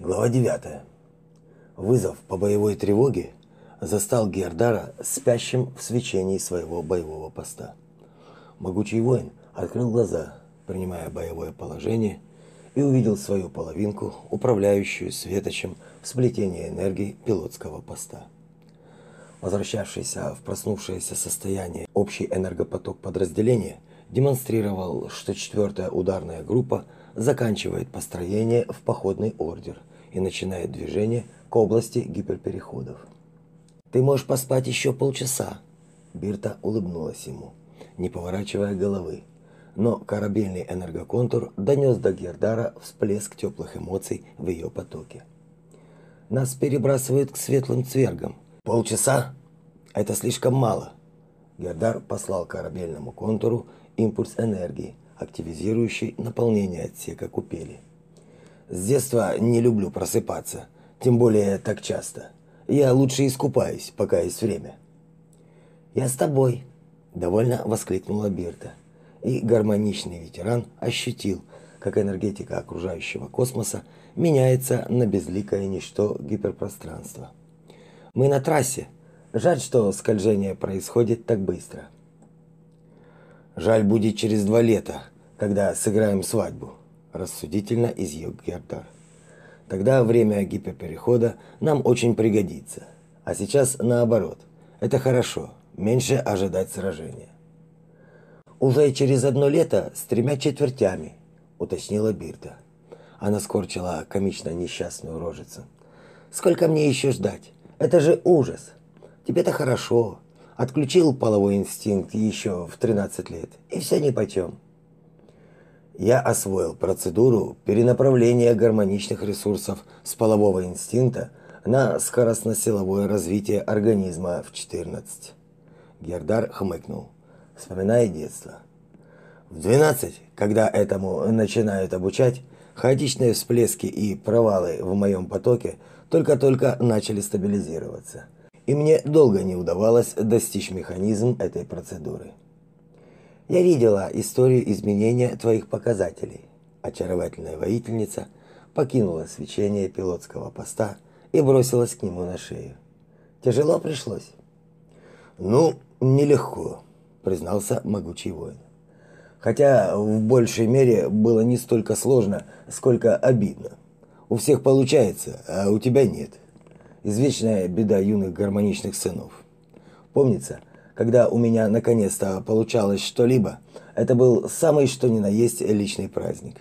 Глава 9. Вызов по боевой тревоге застал Гердара спящим в свечении своего боевого поста. Могучий воин открыл глаза, принимая боевое положение, и увидел свою половинку, управляющую светочем в сплетении энергии пилотского поста. Возвращавшийся в проснувшееся состояние общий энергопоток подразделения демонстрировал, что четвертая ударная группа заканчивает построение в походный ордер и начинает движение к области гиперпереходов. Ты можешь поспать еще полчаса. Бирта улыбнулась ему, не поворачивая головы. Но корабельный энергоконтур донес до Гердара всплеск теплых эмоций в ее потоке. Нас перебрасывают к светлым цвергам. Полчаса? Это слишком мало. Гердар послал корабельному контуру импульс энергии, активизирующий наполнение отсека купели. С детства не люблю просыпаться, тем более так часто. Я лучше искупаюсь, пока есть время. Я с тобой, довольно воскликнула Бирта. И гармоничный ветеран ощутил, как энергетика окружающего космоса меняется на безликое ничто гиперпространства. Мы на трассе. Жаль, что скольжение происходит так быстро. Жаль будет через два лета, когда сыграем свадьбу рассудительно изъял Гердар. Тогда время гиперперехода нам очень пригодится. А сейчас наоборот. Это хорошо. Меньше ожидать сражения. Уже через одно лето с тремя четвертями, уточнила Бирта. Она скорчила комично несчастную рожицу. Сколько мне еще ждать? Это же ужас. Тебе-то хорошо. Отключил половой инстинкт еще в 13 лет, и все нипочем я освоил процедуру перенаправления гармоничных ресурсов с полового инстинкта на скоростно-силовое развитие организма в 14. Гердар хмыкнул, вспоминая детство. В 12, когда этому начинают обучать, хаотичные всплески и провалы в моем потоке только-только начали стабилизироваться. И мне долго не удавалось достичь механизм этой процедуры. Я видела историю изменения твоих показателей. Очаровательная воительница покинула свечение пилотского поста и бросилась к нему на шею. Тяжело пришлось. Ну, нелегко, признался могучий воин. Хотя в большей мере было не столько сложно, сколько обидно. У всех получается, а у тебя нет. Извечная беда юных гармоничных сынов. Помнится, когда у меня наконец-то получалось что-либо, это был самый что ни на есть личный праздник.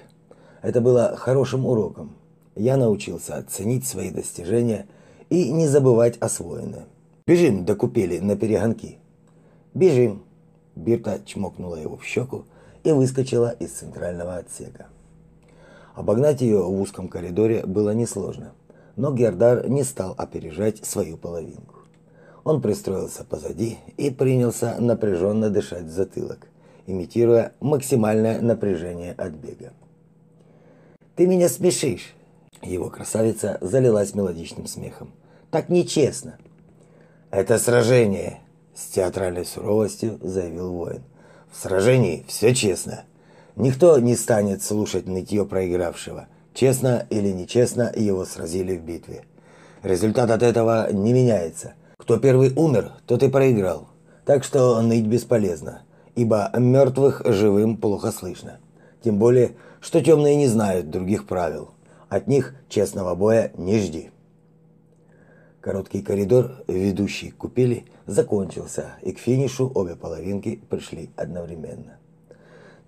Это было хорошим уроком. Я научился оценить свои достижения и не забывать освоенное. Бежим до купели на перегонки. Бежим. Бирта чмокнула его в щеку и выскочила из центрального отсека. Обогнать ее в узком коридоре было несложно, но Гердар не стал опережать свою половинку. Он пристроился позади и принялся напряженно дышать в затылок, имитируя максимальное напряжение от бега. «Ты меня смешишь!» Его красавица залилась мелодичным смехом. «Так нечестно!» «Это сражение!» С театральной суровостью заявил воин. «В сражении все честно. Никто не станет слушать нытье проигравшего. Честно или нечестно его сразили в битве. Результат от этого не меняется – кто первый умер, тот и проиграл. Так что ныть бесполезно, ибо мертвых живым плохо слышно. Тем более, что темные не знают других правил. От них честного боя не жди. Короткий коридор, ведущий к купели, закончился, и к финишу обе половинки пришли одновременно.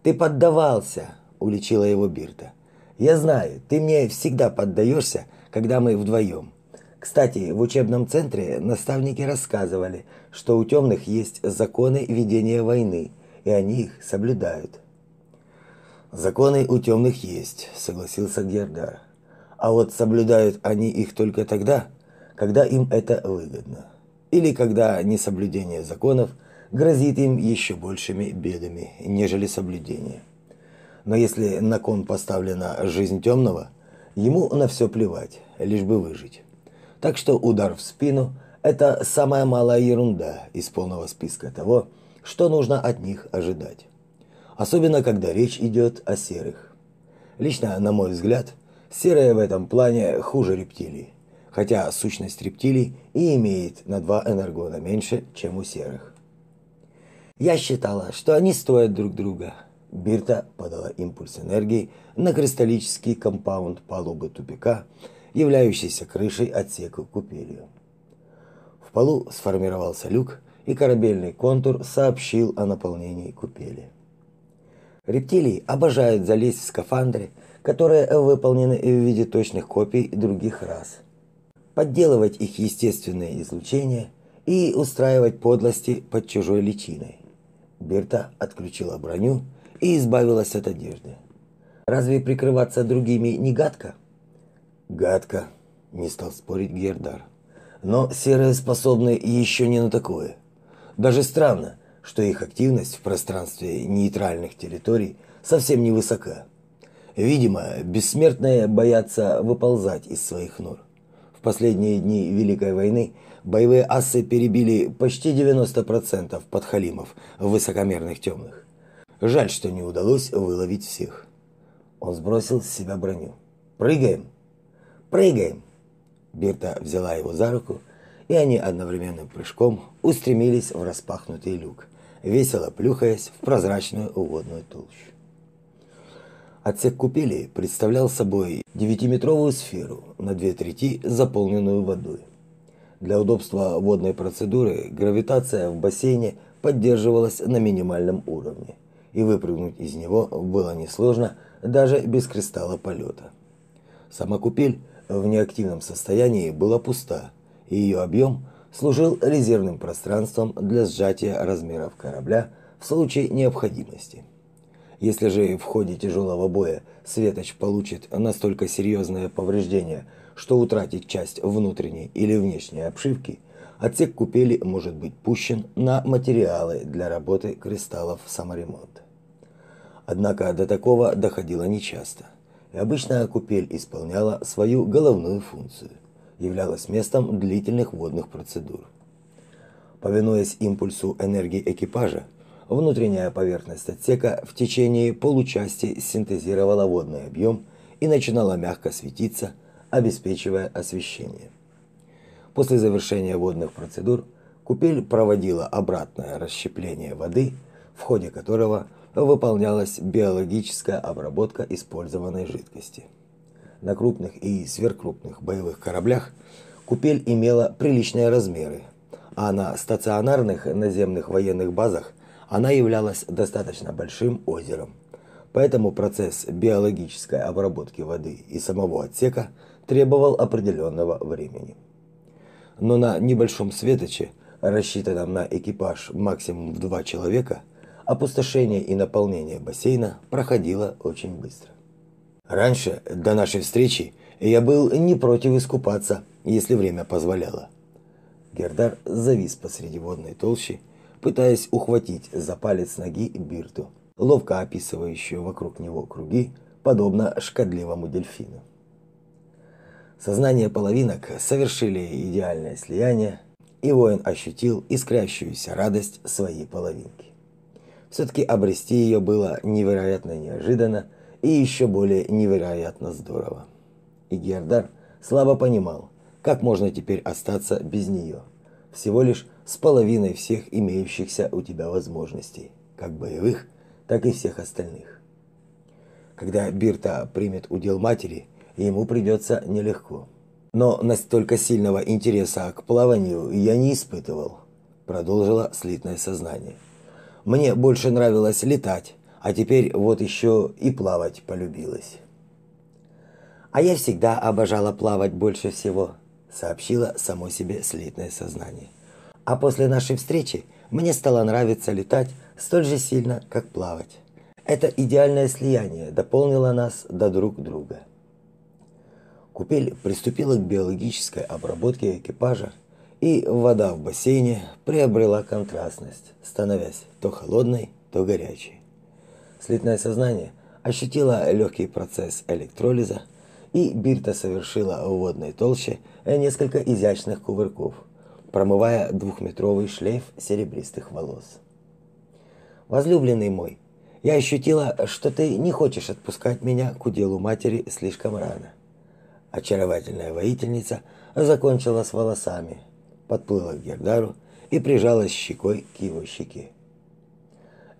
«Ты поддавался!» – уличила его Бирта. «Я знаю, ты мне всегда поддаешься, когда мы вдвоем. Кстати, в учебном центре наставники рассказывали, что у темных есть законы ведения войны, и они их соблюдают. Законы у темных есть, согласился Гердар. А вот соблюдают они их только тогда, когда им это выгодно. Или когда несоблюдение законов грозит им еще большими бедами, нежели соблюдение. Но если на кон поставлена жизнь темного, ему на все плевать, лишь бы выжить. Так что удар в спину – это самая малая ерунда из полного списка того, что нужно от них ожидать. Особенно, когда речь идет о серых. Лично, на мой взгляд, Серые в этом плане хуже рептилий, хотя сущность рептилий и имеет на два энергона меньше, чем у серых. Я считала, что они стоят друг друга. Бирта подала импульс энергии на кристаллический компаунд палубы тупика, являющийся крышей отсека купелью. В полу сформировался люк, и корабельный контур сообщил о наполнении купели. Рептилии обожают залезть в скафандры, которые выполнены в виде точных копий других рас, подделывать их естественное излучение и устраивать подлости под чужой личиной. Берта отключила броню и избавилась от одежды. Разве прикрываться другими не гадко? Гадко, не стал спорить Гердар. Но серые способны еще не на такое. Даже странно, что их активность в пространстве нейтральных территорий совсем не высока. Видимо, бессмертные боятся выползать из своих нор. В последние дни Великой войны боевые асы перебили почти 90% подхалимов высокомерных темных. Жаль, что не удалось выловить всех. Он сбросил с себя броню. «Прыгаем!» «Прыгаем!» Берта взяла его за руку, и они одновременным прыжком устремились в распахнутый люк – весело плюхаясь в прозрачную уводную толщу. Отсек купели представлял собой девятиметровую сферу на две трети заполненную водой. Для удобства водной процедуры гравитация в бассейне поддерживалась на минимальном уровне, и выпрыгнуть из него было несложно даже без кристалла полета. Сама купель в неактивном состоянии была пуста, и ее объем – служил резервным пространством для сжатия размеров корабля в случае необходимости. Если же в ходе тяжелого боя Светоч получит настолько серьезное повреждение, что утратит часть внутренней или внешней обшивки, отсек купели может быть пущен на материалы для работы кристаллов саморемонта. Однако до такого доходило нечасто, и обычная купель исполняла свою головную функцию – являлась местом длительных водных процедур. Повинуясь импульсу энергии экипажа, внутренняя поверхность отсека в течение получасти синтезировала водный объем и начинала мягко светиться, обеспечивая освещение. После завершения водных процедур купель проводила обратное расщепление воды, в ходе которого выполнялась биологическая обработка использованной жидкости на крупных и сверхкрупных боевых кораблях купель имела приличные размеры, а на стационарных наземных военных базах она являлась достаточно большим озером. Поэтому процесс биологической обработки воды и самого отсека требовал определенного времени. Но на небольшом светоче, рассчитанном на экипаж максимум в два человека, опустошение и наполнение бассейна проходило очень быстро. Раньше, до нашей встречи, я был не против искупаться, если время позволяло. Гердар завис посреди водной толщи, пытаясь ухватить за палец ноги Бирту, ловко описывающую вокруг него круги, подобно шкодливому дельфину. Сознание половинок совершили идеальное слияние, и воин ощутил искрящуюся радость своей половинки. Все-таки обрести ее было невероятно неожиданно, и еще более невероятно здорово. И Гердар слабо понимал, как можно теперь остаться без нее, всего лишь с половиной всех имеющихся у тебя возможностей, как боевых, так и всех остальных. Когда Бирта примет удел матери, ему придется нелегко. Но настолько сильного интереса к плаванию я не испытывал, продолжило слитное сознание. Мне больше нравилось летать, а теперь вот еще и плавать полюбилась. А я всегда обожала плавать больше всего, сообщила само себе слитное сознание. А после нашей встречи мне стало нравиться летать столь же сильно, как плавать. Это идеальное слияние дополнило нас до друг друга. Купель приступила к биологической обработке экипажа, и вода в бассейне приобрела контрастность, становясь то холодной, то горячей. Слитное сознание ощутило легкий процесс электролиза, и Бирта совершила в водной толще несколько изящных кувырков, промывая двухметровый шлейф серебристых волос. «Возлюбленный мой, я ощутила, что ты не хочешь отпускать меня к уделу матери слишком рано. Очаровательная воительница закончила с волосами, подплыла к Гердару и прижалась щекой к его щеке.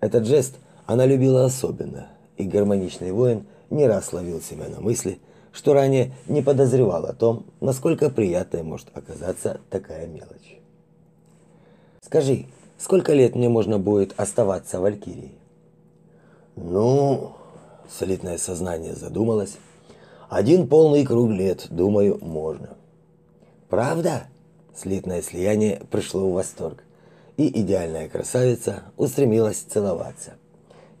Этот жест она любила особенно, и гармоничный воин не раз ловил себя на мысли, что ранее не подозревал о том, насколько приятной может оказаться такая мелочь. «Скажи, сколько лет мне можно будет оставаться в Валькирии?» «Ну...» – солидное сознание задумалось. «Один полный круг лет, думаю, можно». «Правда?» – слитное слияние пришло в восторг, и идеальная красавица устремилась целоваться.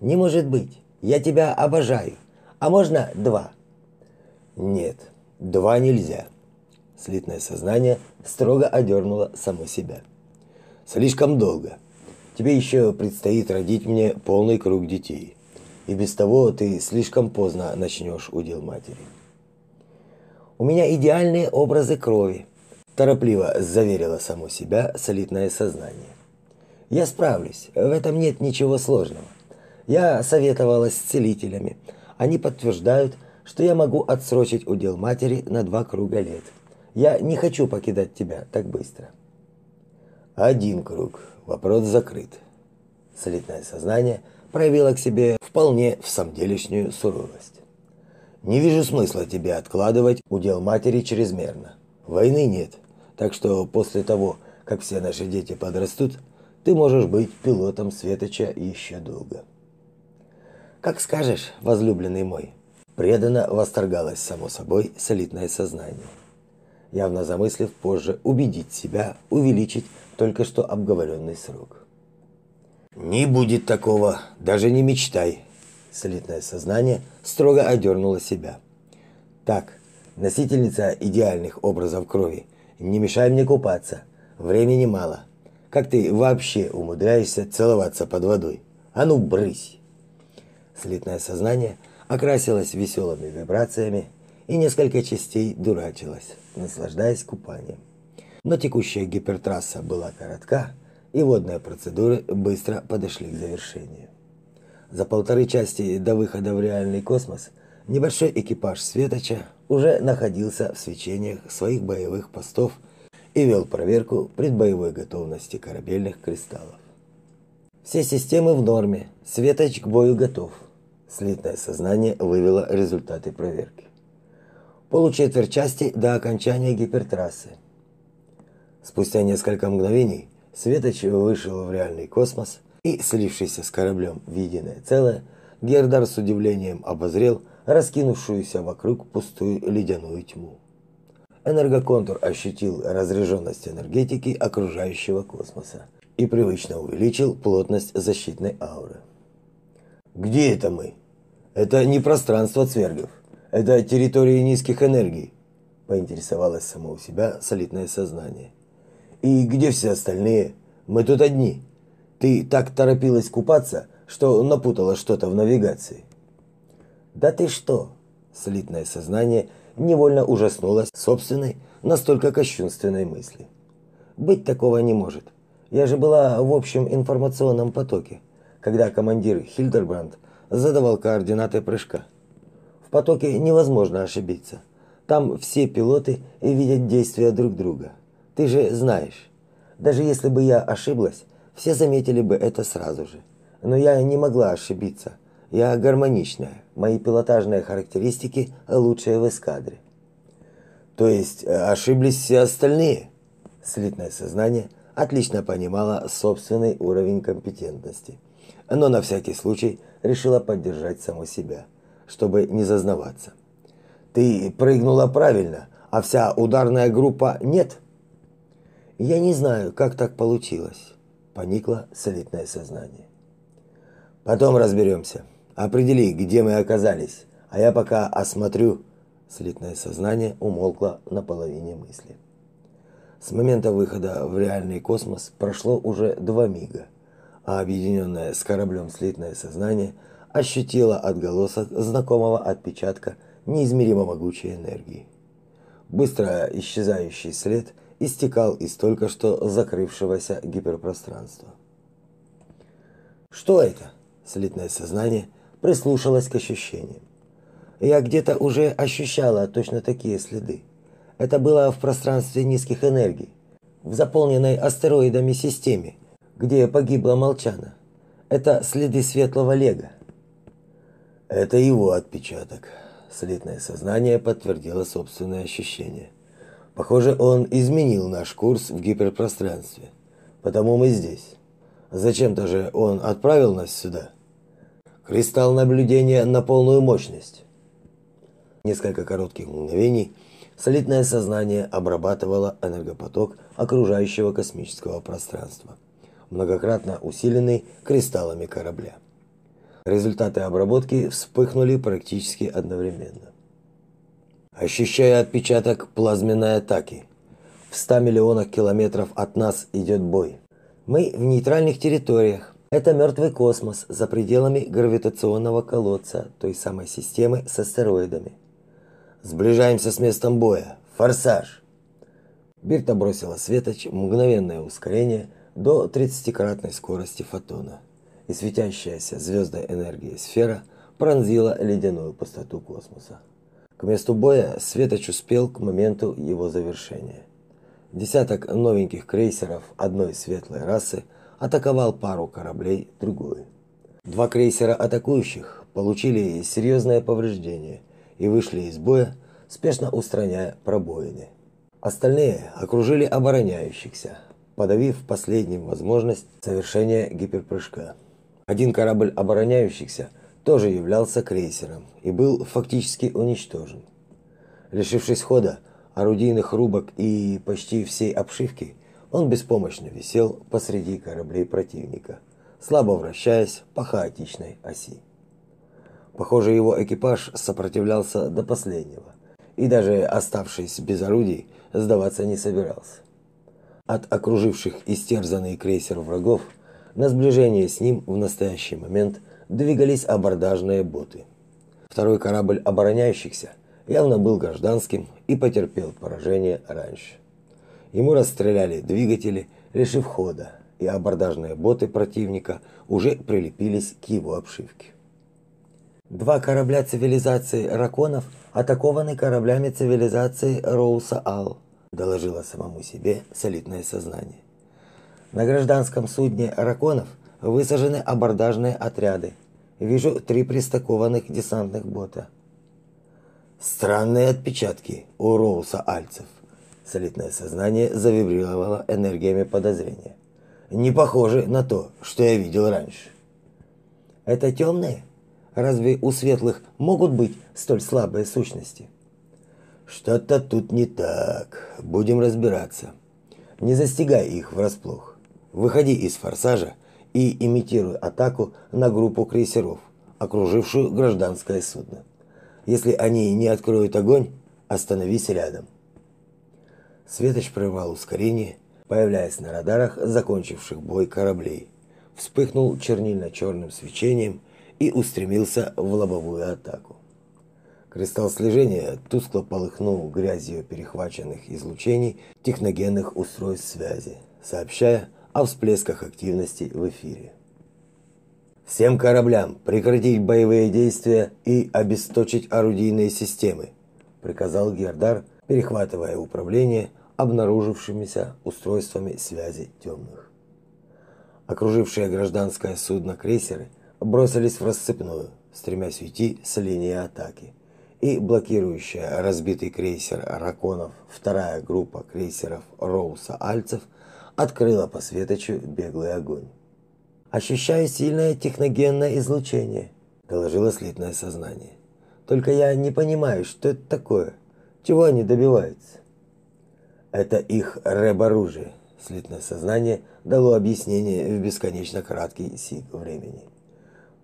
«Не может быть! Я тебя обожаю! А можно два?» «Нет, два нельзя!» Слитное сознание строго одернуло само себя. «Слишком долго. Тебе еще предстоит родить мне полный круг детей. И без того ты слишком поздно начнешь удел матери». «У меня идеальные образы крови», торопливо заверила само себя солидное сознание. Я справлюсь, в этом нет ничего сложного. Я советовалась с целителями. Они подтверждают, что я могу отсрочить удел матери на два круга лет. Я не хочу покидать тебя так быстро. Один круг. Вопрос закрыт. Солидное сознание проявило к себе вполне в самделишнюю суровость. Не вижу смысла тебе откладывать удел матери чрезмерно. Войны нет. Так что после того, как все наши дети подрастут, ты можешь быть пилотом Светоча еще долго. Как скажешь, возлюбленный мой. Преданно восторгалось само собой солидное сознание. Явно замыслив позже убедить себя увеличить только что обговоренный срок. Не будет такого, даже не мечтай. Солидное сознание строго одернуло себя. Так, носительница идеальных образов крови – не мешай мне купаться. Времени мало. Как ты вообще умудряешься целоваться под водой? А ну, брысь!» Слитное сознание окрасилось веселыми вибрациями и несколько частей дурачилось, наслаждаясь купанием. Но текущая гипертрасса была коротка, и водные процедуры быстро подошли к завершению. За полторы части до выхода в реальный космос небольшой экипаж Светоча уже находился в свечениях своих боевых постов и вел проверку предбоевой готовности корабельных кристаллов. Все системы в норме, Светоч к бою готов. Слитное сознание вывело результаты проверки. Получетверть части до окончания гипертрассы. Спустя несколько мгновений Светоч вышел в реальный космос и, слившийся с кораблем в единое целое, Гердар с удивлением обозрел раскинувшуюся вокруг пустую ледяную тьму. Энергоконтур ощутил разряженность энергетики окружающего космоса и привычно увеличил плотность защитной ауры. «Где это мы? Это не пространство цвергов. Это территория низких энергий», поинтересовалось само у себя солидное сознание. «И где все остальные? Мы тут одни. Ты так торопилась купаться, что напутала что-то в навигации». Да ты что? Слитное сознание невольно ужаснулось собственной настолько кощунственной мысли. Быть такого не может. Я же была в общем информационном потоке, когда командир Хильдербранд задавал координаты прыжка. В потоке невозможно ошибиться. Там все пилоты видят действия друг друга. Ты же знаешь. Даже если бы я ошиблась, все заметили бы это сразу же. Но я не могла ошибиться – я гармоничная. Мои пилотажные характеристики лучшие в эскадре. То есть э, ошиблись все остальные? Слитное сознание отлично понимало собственный уровень компетентности, но на всякий случай решила поддержать саму себя, чтобы не зазнаваться. Ты прыгнула правильно, а вся ударная группа нет? Я не знаю, как так получилось, поникло слитное сознание. Потом разберемся. Определи, где мы оказались, а я пока осмотрю. Слитное сознание умолкло на половине мысли. С момента выхода в реальный космос прошло уже два мига, а объединенное с кораблем слитное сознание ощутило отголосок знакомого отпечатка неизмеримо могучей энергии. Быстро исчезающий след истекал из только что закрывшегося гиперпространства. Что это? Слитное сознание – прислушалась к ощущениям. Я где-то уже ощущала точно такие следы. Это было в пространстве низких энергий, в заполненной астероидами системе, где погибла Молчана. Это следы светлого лега. Это его отпечаток. Слитное сознание подтвердило собственное ощущение. Похоже, он изменил наш курс в гиперпространстве. Потому мы здесь. Зачем-то же он отправил нас сюда. Кристалл наблюдения на полную мощность. Несколько коротких мгновений солидное сознание обрабатывало энергопоток окружающего космического пространства, многократно усиленный кристаллами корабля. Результаты обработки вспыхнули практически одновременно. Ощущая отпечаток плазменной атаки, в 100 миллионах километров от нас идет бой. Мы в нейтральных территориях. Это мертвый космос за пределами гравитационного колодца той самой системы с астероидами. Сближаемся с местом боя. Форсаж. Бирта бросила светоч мгновенное ускорение до 30-кратной скорости фотона. И светящаяся звездной энергией сфера пронзила ледяную пустоту космоса. К месту боя светоч успел к моменту его завершения. Десяток новеньких крейсеров одной светлой расы атаковал пару кораблей другой. Два крейсера атакующих получили серьезное повреждение и вышли из боя, спешно устраняя пробоины. Остальные окружили обороняющихся, подавив последним возможность совершения гиперпрыжка. Один корабль обороняющихся тоже являлся крейсером и был фактически уничтожен. Лишившись хода, орудийных рубок и почти всей обшивки, он беспомощно висел посреди кораблей противника, слабо вращаясь по хаотичной оси. Похоже, его экипаж сопротивлялся до последнего, и даже оставшись без орудий, сдаваться не собирался. От окруживших истерзанный крейсер врагов на сближение с ним в настоящий момент двигались абордажные боты. Второй корабль обороняющихся явно был гражданским и потерпел поражение раньше. Ему расстреляли двигатели, лишив хода, и абордажные боты противника уже прилепились к его обшивке. Два корабля цивилизации Раконов атакованы кораблями цивилизации Роуса-Ал, доложило самому себе солидное сознание. На гражданском судне Раконов высажены абордажные отряды. Вижу три пристыкованных десантных бота. Странные отпечатки у Роуса-Альцев. Солидное сознание завибрировало энергиями подозрения. Не похоже на то, что я видел раньше. Это темные? Разве у светлых могут быть столь слабые сущности? Что-то тут не так. Будем разбираться. Не застигай их врасплох. Выходи из форсажа и имитируй атаку на группу крейсеров, окружившую гражданское судно. Если они не откроют огонь, остановись рядом. Светоч прервал ускорение, появляясь на радарах закончивших бой кораблей. Вспыхнул чернильно-черным свечением и устремился в лобовую атаку. Кристалл слежения тускло полыхнул грязью перехваченных излучений техногенных устройств связи, сообщая о всплесках активности в эфире. Всем кораблям прекратить боевые действия и обесточить орудийные системы, приказал Гердар, перехватывая управление обнаружившимися устройствами связи темных. Окружившие гражданское судно крейсеры – бросились в расцепную, стремясь уйти с линии атаки. И блокирующая разбитый крейсер Раконов вторая группа крейсеров Роуса Альцев открыла по светочу беглый огонь. «Ощущаю сильное техногенное излучение», – доложило слитное сознание. «Только я не понимаю, что это такое. Чего они добиваются?» «Это их рэб-оружие», – слитное сознание дало объяснение в бесконечно краткий сик времени.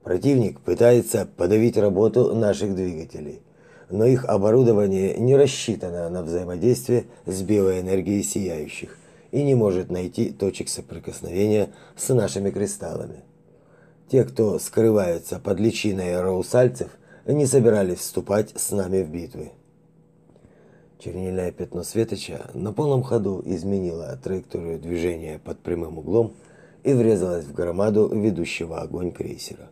Противник пытается подавить работу наших двигателей, но их оборудование не рассчитано на взаимодействие с биоэнергией сияющих и не может найти точек соприкосновения с нашими кристаллами. Те, кто скрывается под личиной раусальцев, не собирались вступать с нами в битвы. Чернильное пятно светоча на полном ходу изменило траекторию движения под прямым углом и врезалось в громаду ведущего огонь крейсера.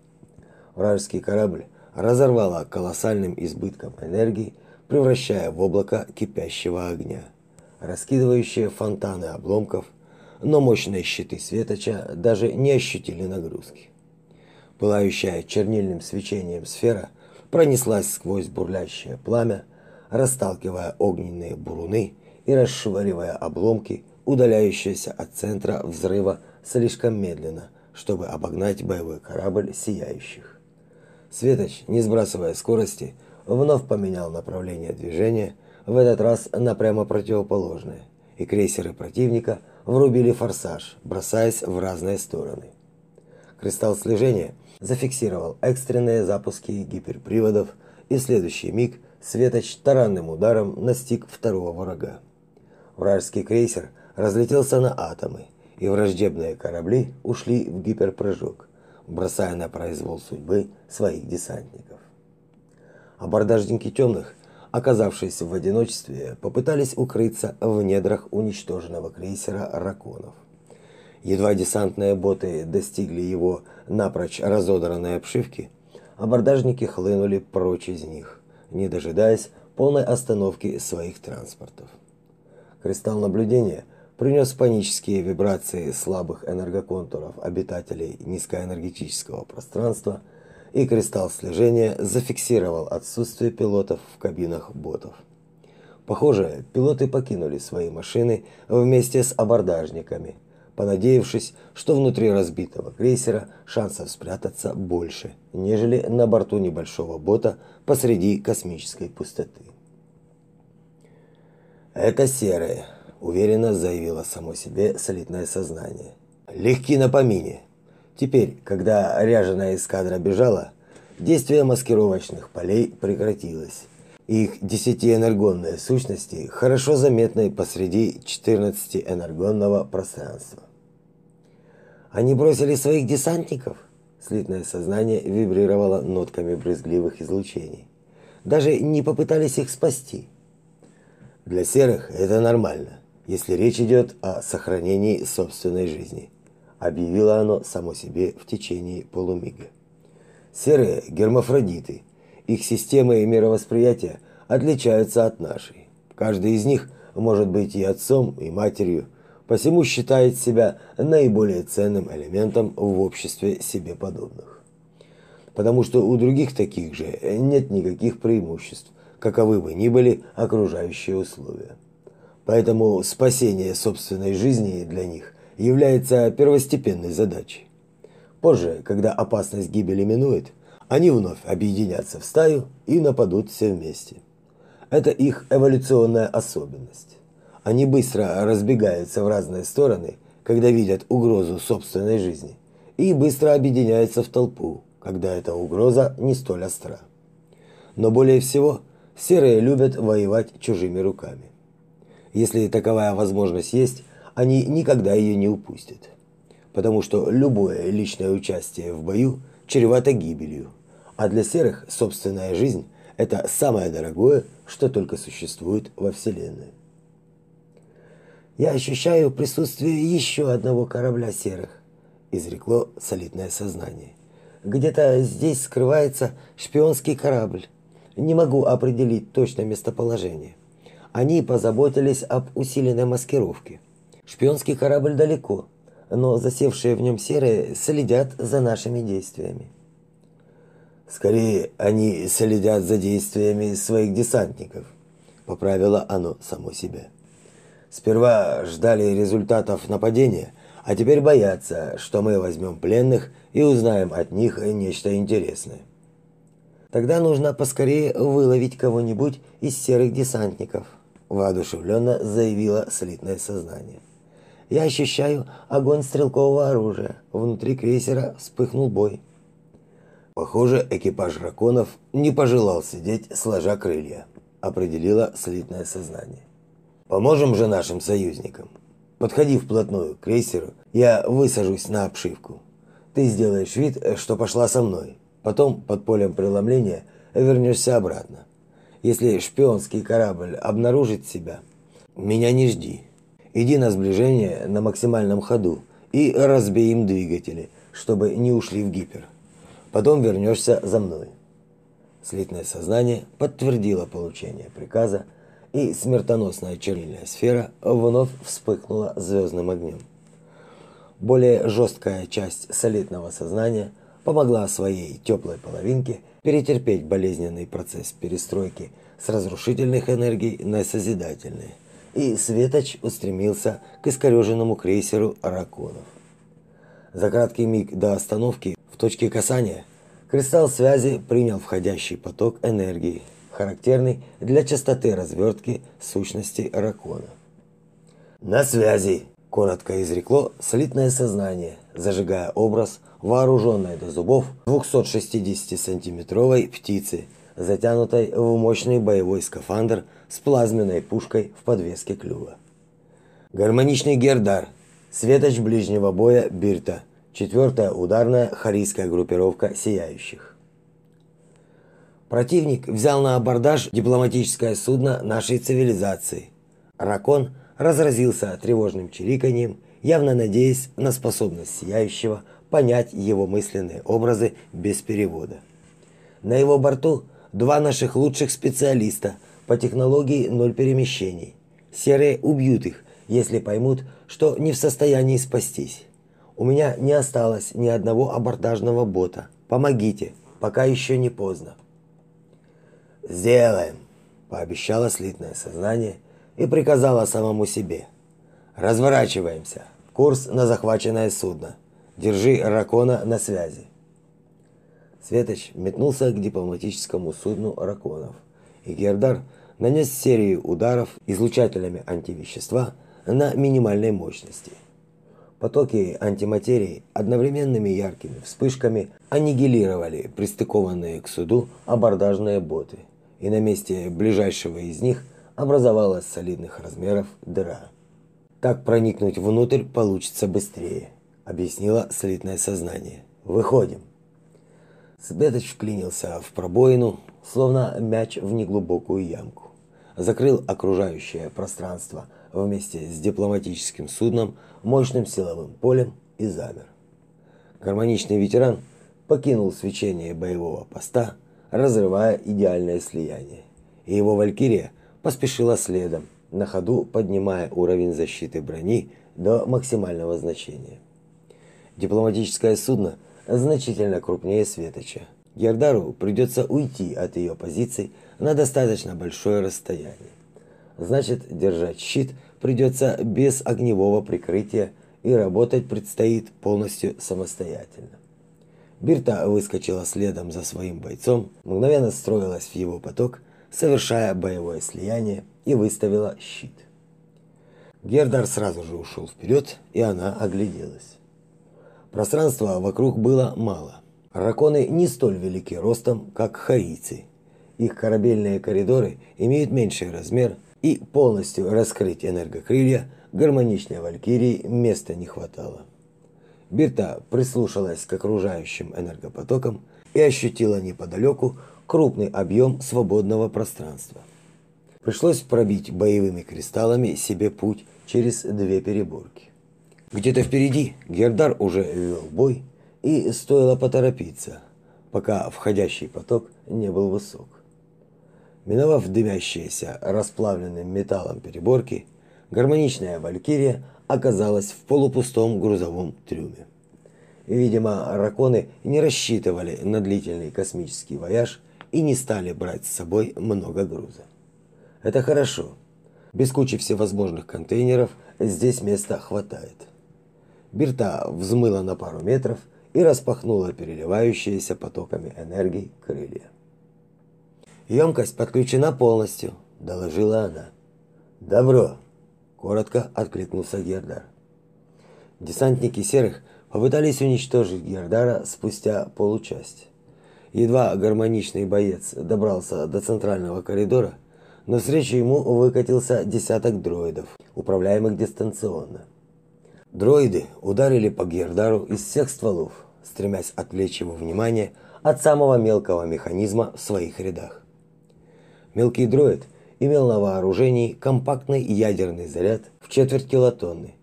Вражеский корабль разорвала колоссальным избытком энергии, превращая в облако кипящего огня, раскидывающее фонтаны обломков, но мощные щиты светоча даже не ощутили нагрузки. Пылающая чернильным свечением сфера пронеслась сквозь бурлящее пламя, расталкивая огненные буруны и расшвыривая обломки, удаляющиеся от центра взрыва слишком медленно, чтобы обогнать боевой корабль сияющих. Светоч, не сбрасывая скорости, вновь поменял направление движения, в этот раз на прямо противоположное, и крейсеры противника врубили форсаж, бросаясь в разные стороны. Кристалл слежения зафиксировал экстренные запуски гиперприводов, и следующий миг Светоч таранным ударом настиг второго врага. Вражеский крейсер разлетелся на атомы, и враждебные корабли ушли в гиперпрыжок, бросая на произвол судьбы своих десантников. Абордажники темных, оказавшись в одиночестве, попытались укрыться в недрах уничтоженного крейсера «Раконов». Едва десантные боты достигли его напрочь разодранной обшивки, абордажники хлынули прочь из них, не дожидаясь полной остановки своих транспортов. Кристалл наблюдения принес панические вибрации слабых энергоконтуров обитателей низкоэнергетического пространства, и кристалл слежения зафиксировал отсутствие пилотов в кабинах ботов. Похоже, пилоты покинули свои машины вместе с абордажниками, понадеявшись, что внутри разбитого крейсера шансов спрятаться больше, нежели на борту небольшого бота посреди космической пустоты. Это серые, уверенно заявило само себе солидное сознание. Легки на помине. Теперь, когда ряженая эскадра бежала, действие маскировочных полей прекратилось. Их десятиэнергонные сущности хорошо заметны посреди 14-энергонного пространства. Они бросили своих десантников? Слитное сознание вибрировало нотками брызгливых излучений. Даже не попытались их спасти. Для серых это нормально, если речь идет о сохранении собственной жизни, объявило оно само себе в течение полумига. Серые гермафродиты. Их системы и мировосприятия отличаются от нашей. Каждый из них может быть и отцом, и матерью, посему считает себя наиболее ценным элементом в обществе себе подобных. Потому что у других таких же нет никаких преимуществ, каковы бы ни были окружающие условия. Поэтому спасение собственной жизни для них является первостепенной задачей. Позже, когда опасность гибели минует, они вновь объединятся в стаю и нападут все вместе. Это их эволюционная особенность. Они быстро разбегаются в разные стороны, когда видят угрозу собственной жизни, и быстро объединяются в толпу, когда эта угроза не столь остра. Но более всего – Серые любят воевать чужими руками. Если таковая возможность есть, они никогда ее не упустят. Потому что любое личное участие в бою чревато гибелью, а для серых собственная жизнь – это самое дорогое, что только существует во Вселенной. «Я ощущаю присутствие еще одного корабля серых», – изрекло солидное сознание. «Где-то здесь скрывается шпионский корабль не могу определить точное местоположение. Они позаботились об усиленной маскировке. Шпионский корабль далеко, но засевшие в нем серые следят за нашими действиями. Скорее, они следят за действиями своих десантников, поправило оно само себя. Сперва ждали результатов нападения, а теперь боятся, что мы возьмем пленных и узнаем от них нечто интересное. Тогда нужно поскорее выловить кого-нибудь из серых десантников, воодушевленно заявило слитное сознание. Я ощущаю огонь стрелкового оружия. Внутри крейсера вспыхнул бой. Похоже, экипаж драконов не пожелал сидеть сложа крылья, определило слитное сознание. Поможем же нашим союзникам. Подходи вплотную к крейсеру, я высажусь на обшивку. Ты сделаешь вид, что пошла со мной. Потом под полем преломления вернешься обратно. Если шпионский корабль обнаружит себя, меня не жди. Иди на сближение на максимальном ходу и разбей им двигатели, чтобы не ушли в гипер. Потом вернешься за мной. Слитное сознание подтвердило получение приказа, и смертоносная чернильная сфера вновь вспыхнула звездным огнем. Более жесткая часть солидного сознания помогла своей теплой половинке перетерпеть болезненный процесс перестройки с разрушительных энергий на созидательные, и Светоч устремился к искореженному крейсеру Раконов. За краткий миг до остановки в точке касания кристалл связи принял входящий поток энергии, характерный для частоты развертки сущности Ракона. «На связи!» – коротко изрекло слитное сознание, зажигая образ вооруженной до зубов 260-сантиметровой птицы, затянутой в мощный боевой скафандр с плазменной пушкой в подвеске клюва. Гармоничный Гердар – Светоч ближнего боя Бирта. Четвертая ударная харийская группировка сияющих. Противник взял на абордаж дипломатическое судно нашей цивилизации. Ракон разразился тревожным чириканьем, явно надеясь на способность сияющего понять его мысленные образы без перевода. На его борту два наших лучших специалиста по технологии ноль перемещений. Серые убьют их, если поймут, что не в состоянии спастись. У меня не осталось ни одного абордажного бота. Помогите, пока еще не поздно. Сделаем, пообещало слитное сознание и приказало самому себе. Разворачиваемся. Курс на захваченное судно. Держи Ракона на связи. Светоч метнулся к дипломатическому судну Раконов, и Гердар нанес серию ударов излучателями антивещества на минимальной мощности. Потоки антиматерии одновременными яркими вспышками аннигилировали пристыкованные к суду абордажные боты, и на месте ближайшего из них образовалась солидных размеров дыра. Так проникнуть внутрь получится быстрее, объяснило слитное сознание. Выходим. Сбеточ вклинился в пробоину, словно мяч в неглубокую ямку. Закрыл окружающее пространство вместе с дипломатическим судном, мощным силовым полем и замер. Гармоничный ветеран покинул свечение боевого поста, разрывая идеальное слияние. И его валькирия поспешила следом, на ходу поднимая уровень защиты брони до максимального значения. Дипломатическое судно значительно крупнее Светоча. Гердару придется уйти от ее позиций на достаточно большое расстояние. Значит, держать щит придется без огневого прикрытия и работать предстоит полностью самостоятельно. Бирта выскочила следом за своим бойцом, мгновенно строилась в его поток, совершая боевое слияние и выставила щит. Гердар сразу же ушел вперед, и она огляделась. Пространства вокруг было мало. Раконы не столь велики ростом, как харийцы. Их корабельные коридоры имеют меньший размер, и полностью раскрыть энергокрылья гармоничной валькирии места не хватало. Бирта прислушалась к окружающим энергопотокам и ощутила неподалеку крупный объем свободного пространства. Пришлось пробить боевыми кристаллами себе путь через две переборки. Где-то впереди Гердар уже вел бой, и стоило поторопиться, пока входящий поток не был высок. Миновав дымящиеся расплавленным металлом переборки, гармоничная валькирия оказалась в полупустом грузовом трюме. Видимо, раконы не рассчитывали на длительный космический вояж и не стали брать с собой много груза. Это хорошо. Без кучи всевозможных контейнеров здесь места хватает. Бирта взмыла на пару метров и распахнула переливающиеся потоками энергии крылья. Емкость подключена полностью, доложила она. Добро, коротко откликнулся Гердар. Десантники серых попытались уничтожить Гердара спустя получасть. Едва гармоничный боец добрался до центрального коридора, но встречу ему выкатился десяток дроидов, управляемых дистанционно. Дроиды ударили по Гердару из всех стволов, стремясь отвлечь его внимание от самого мелкого механизма в своих рядах. Мелкий дроид имел на вооружении компактный ядерный заряд в четверть килотонны.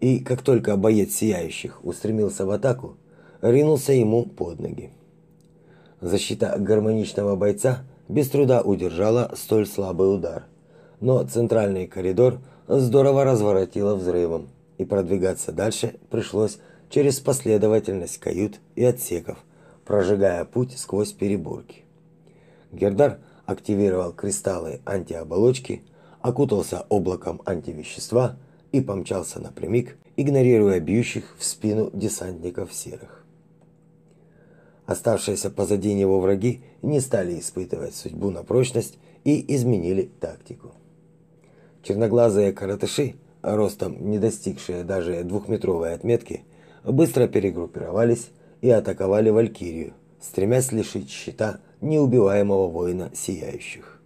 И как только боец сияющих устремился в атаку, ринулся ему под ноги. Защита гармоничного бойца без труда удержала столь слабый удар. Но центральный коридор здорово разворотило взрывом, и продвигаться дальше пришлось через последовательность кают и отсеков, прожигая путь сквозь переборки. Гердар активировал кристаллы антиоболочки, окутался облаком антивещества и помчался напрямик, игнорируя бьющих в спину десантников серых. Оставшиеся позади него враги не стали испытывать судьбу на прочность и изменили тактику. Черноглазые коротыши, ростом не достигшие даже двухметровой отметки, быстро перегруппировались и атаковали Валькирию, стремясь лишить щита неубиваемого воина сияющих.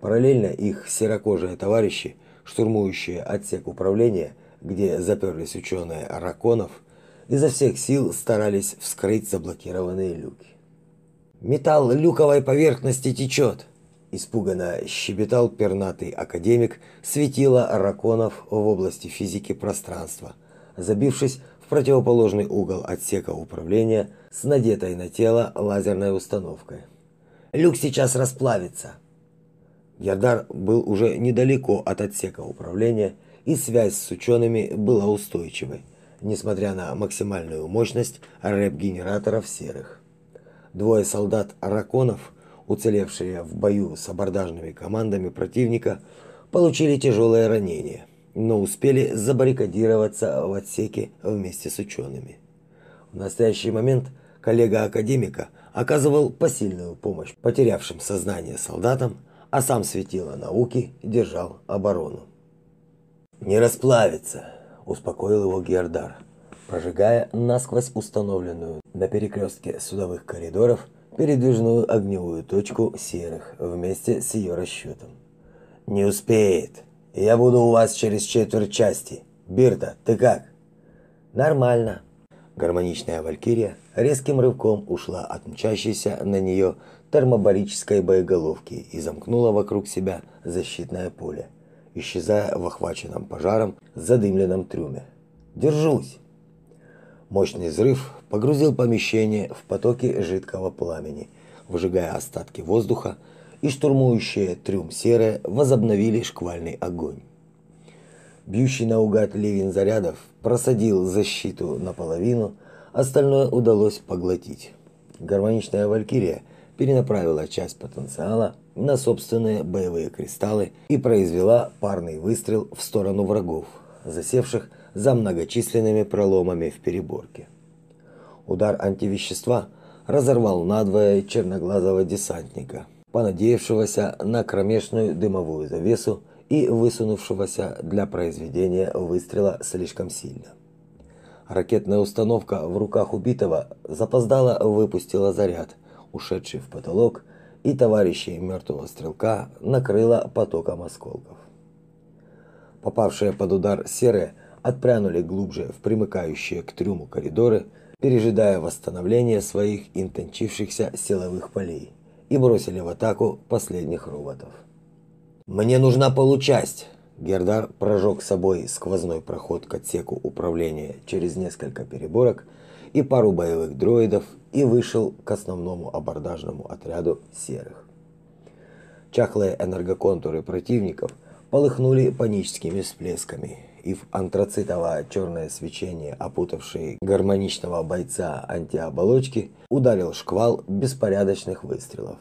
Параллельно их серокожие товарищи, штурмующие отсек управления, где заперлись ученые Раконов, изо всех сил старались вскрыть заблокированные люки. «Металл люковой поверхности течет!» Испуганно щебетал пернатый академик светила Раконов в области физики пространства, забившись в противоположный угол отсека управления с надетой на тело лазерной установкой. «Люк сейчас расплавится!» Ярдар был уже недалеко от отсека управления, и связь с учеными была устойчивой, несмотря на максимальную мощность рэп-генераторов серых. Двое солдат-раконов, уцелевшие в бою с абордажными командами противника, получили тяжелые ранения – но успели забаррикадироваться в отсеке вместе с учеными. В настоящий момент коллега академика оказывал посильную помощь потерявшим сознание солдатам, а сам светило науки держал оборону. «Не расплавится», – успокоил его Гердар, прожигая насквозь установленную на перекрестке судовых коридоров передвижную огневую точку серых вместе с ее расчетом. «Не успеет», я буду у вас через четверть части. Бирта, ты как? Нормально. Гармоничная валькирия резким рывком ушла от мчащейся на нее термобарической боеголовки и замкнула вокруг себя защитное поле, исчезая в охваченном пожаром задымленном трюме. Держусь. Мощный взрыв погрузил помещение в потоки жидкого пламени, выжигая остатки воздуха и штурмующие трюм серые возобновили шквальный огонь. Бьющий наугад ливень зарядов просадил защиту наполовину, остальное удалось поглотить. Гармоничная Валькирия перенаправила часть потенциала на собственные боевые кристаллы и произвела парный выстрел в сторону врагов, засевших за многочисленными проломами в переборке. Удар антивещества разорвал надвое черноглазого десантника – понадеявшегося на кромешную дымовую завесу и высунувшегося для произведения выстрела слишком сильно. Ракетная установка в руках убитого запоздало выпустила заряд, ушедший в потолок, и товарищей мертвого стрелка накрыло потоком осколков. Попавшие под удар серые отпрянули глубже в примыкающие к трюму коридоры, пережидая восстановление своих интенчившихся силовых полей и бросили в атаку последних роботов. «Мне нужна получасть!» Гердар прожег собой сквозной проход к отсеку управления через несколько переборок и пару боевых дроидов и вышел к основному абордажному отряду серых. Чахлые энергоконтуры противников полыхнули паническими всплесками, и в антрацитово-черное свечение, опутавшее гармоничного бойца антиоболочки, ударил шквал беспорядочных выстрелов.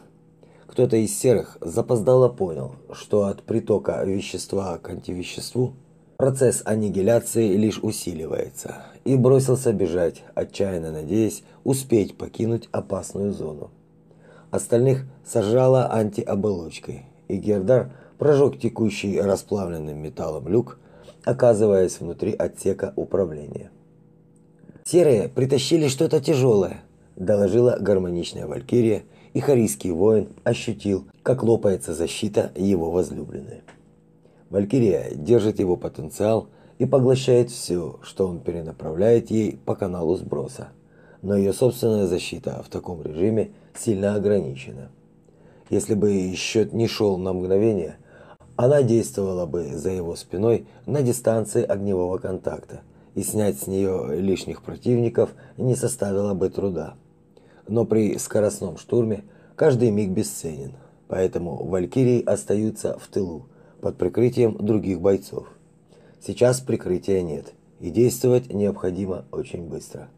Кто-то из серых запоздало понял, что от притока вещества к антивеществу процесс аннигиляции лишь усиливается, и бросился бежать, отчаянно надеясь успеть покинуть опасную зону. Остальных сожрало антиоболочкой, и Гердар прожег текущий расплавленным металлом люк, оказываясь внутри отсека управления. «Серые притащили что-то тяжелое», – доложила гармоничная Валькирия, и харийский воин ощутил, как лопается защита его возлюбленной. Валькирия держит его потенциал и поглощает все, что он перенаправляет ей по каналу сброса. Но ее собственная защита в таком режиме сильно ограничена. Если бы счет не шел на мгновение, она действовала бы за его спиной на дистанции огневого контакта, и снять с нее лишних противников не составило бы труда. Но при скоростном штурме каждый миг бесценен, поэтому валькирии остаются в тылу под прикрытием других бойцов. Сейчас прикрытия нет, и действовать необходимо очень быстро.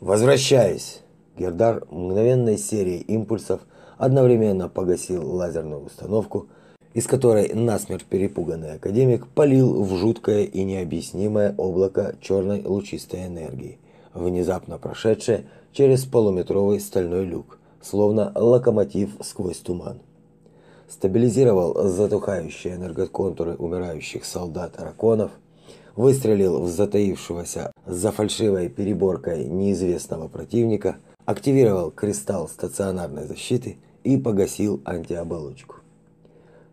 Возвращаясь, Гердар мгновенной серией импульсов одновременно погасил лазерную установку, из которой насмерть перепуганный академик полил в жуткое и необъяснимое облако черной лучистой энергии, внезапно прошедшее через полуметровый стальной люк, словно локомотив сквозь туман. Стабилизировал затухающие энергоконтуры умирающих солдат-раконов, выстрелил в затаившегося за фальшивой переборкой неизвестного противника, активировал кристалл стационарной защиты и погасил антиоболочку.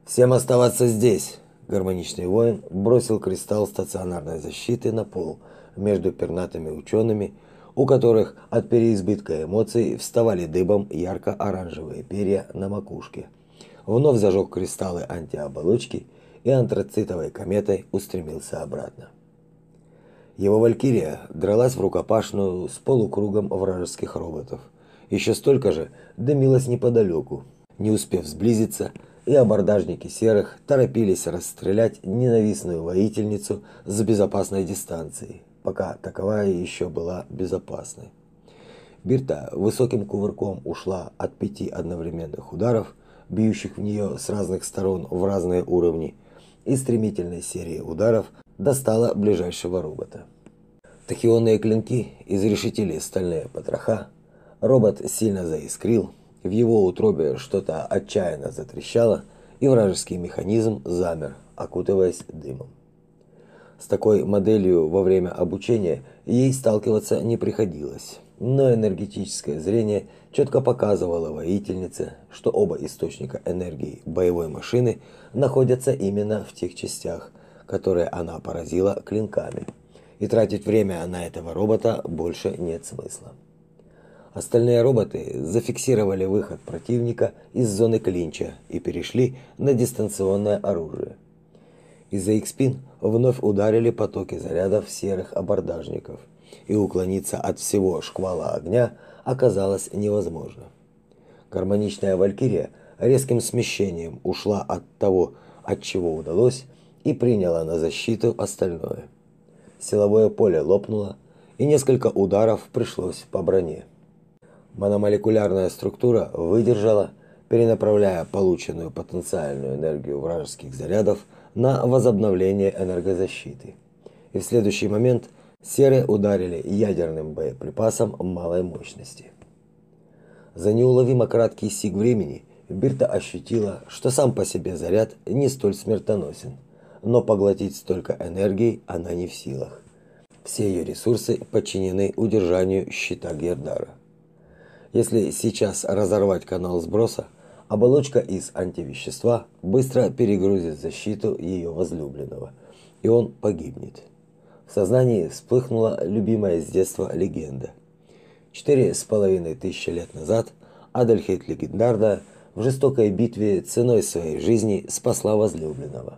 Всем оставаться здесь. Гармоничный воин бросил кристалл стационарной защиты на пол между пернатыми учеными, у которых от переизбытка эмоций вставали дыбом ярко-оранжевые перья на макушке. Вновь зажег кристаллы антиоболочки и антрацитовой кометой устремился обратно. Его валькирия дралась в рукопашную с полукругом вражеских роботов – еще столько же дымилось неподалеку. Не успев сблизиться, и абордажники серых торопились расстрелять ненавистную воительницу с безопасной дистанции, пока таковая еще была безопасной. Бирта высоким кувырком ушла от пяти одновременных ударов, бьющих в нее с разных сторон в разные уровни, и стремительной серии ударов достала ближайшего робота. Тахионные клинки изрешетили стальные потроха, Робот сильно заискрил, в его утробе что-то отчаянно затрещало, и вражеский механизм замер, окутываясь дымом. С такой моделью во время обучения ей сталкиваться не приходилось, но энергетическое зрение четко показывало воительнице, что оба источника энергии боевой машины находятся именно в тех частях, которые она поразила клинками. И тратить время на этого робота больше нет смысла. Остальные роботы зафиксировали выход противника из зоны клинча и перешли на дистанционное оружие. Из-за их спин вновь ударили потоки зарядов серых абордажников, и уклониться от всего шквала огня оказалось невозможно. Гармоничная валькирия резким смещением ушла от того, от чего удалось, и приняла на защиту остальное. Силовое поле лопнуло, и несколько ударов пришлось по броне. Мономолекулярная структура выдержала, перенаправляя полученную потенциальную энергию вражеских зарядов на возобновление энергозащиты. И в следующий момент серые ударили ядерным боеприпасом малой мощности. За неуловимо краткий сиг времени Бирта ощутила, что сам по себе заряд не столь смертоносен, но поглотить столько энергии она не в силах. Все ее ресурсы подчинены удержанию щита Гердара. Если сейчас разорвать канал сброса, оболочка из антивещества быстро перегрузит защиту ее возлюбленного, и он погибнет. В сознании вспыхнула любимая с детства легенда. Четыре с половиной тысячи лет назад Адальхейт Легендарда в жестокой битве ценой своей жизни спасла возлюбленного.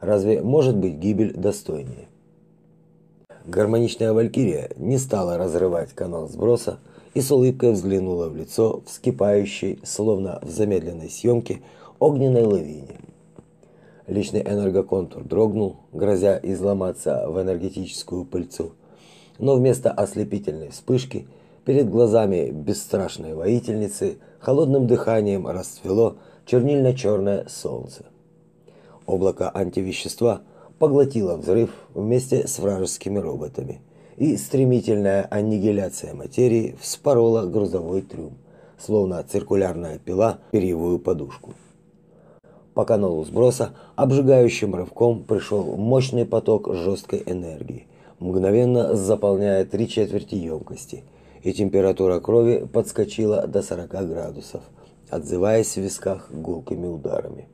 Разве может быть гибель достойнее? Гармоничная Валькирия не стала разрывать канал сброса, и с улыбкой взглянула в лицо вскипающей, словно в замедленной съемке, огненной лавине. Личный энергоконтур дрогнул, грозя изломаться в энергетическую пыльцу. Но вместо ослепительной вспышки перед глазами бесстрашной воительницы холодным дыханием расцвело чернильно-черное солнце. Облако антивещества поглотило взрыв вместе с вражескими роботами – и стремительная аннигиляция материи вспорола грузовой трюм, словно циркулярная пила перьевую подушку. По каналу сброса обжигающим рывком пришел мощный поток жесткой энергии, мгновенно заполняя три четверти емкости, и температура крови подскочила до 40 градусов, отзываясь в висках гулкими ударами.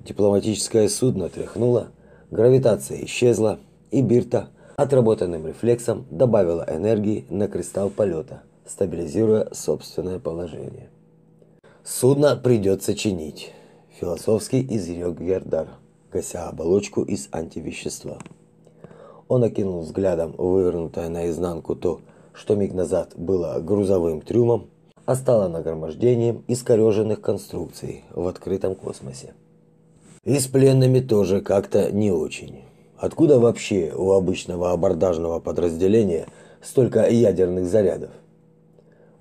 Дипломатическое судно тряхнуло, гравитация исчезла, и Бирта отработанным рефлексом добавила энергии на кристалл полета, стабилизируя собственное положение. Судно придется чинить, философски изрек Гердар, гася оболочку из антивещества. Он окинул взглядом вывернутое наизнанку то, что миг назад было грузовым трюмом, а стало нагромождением искореженных конструкций в открытом космосе. И с пленными тоже как-то не очень. Откуда вообще у обычного абордажного подразделения столько ядерных зарядов?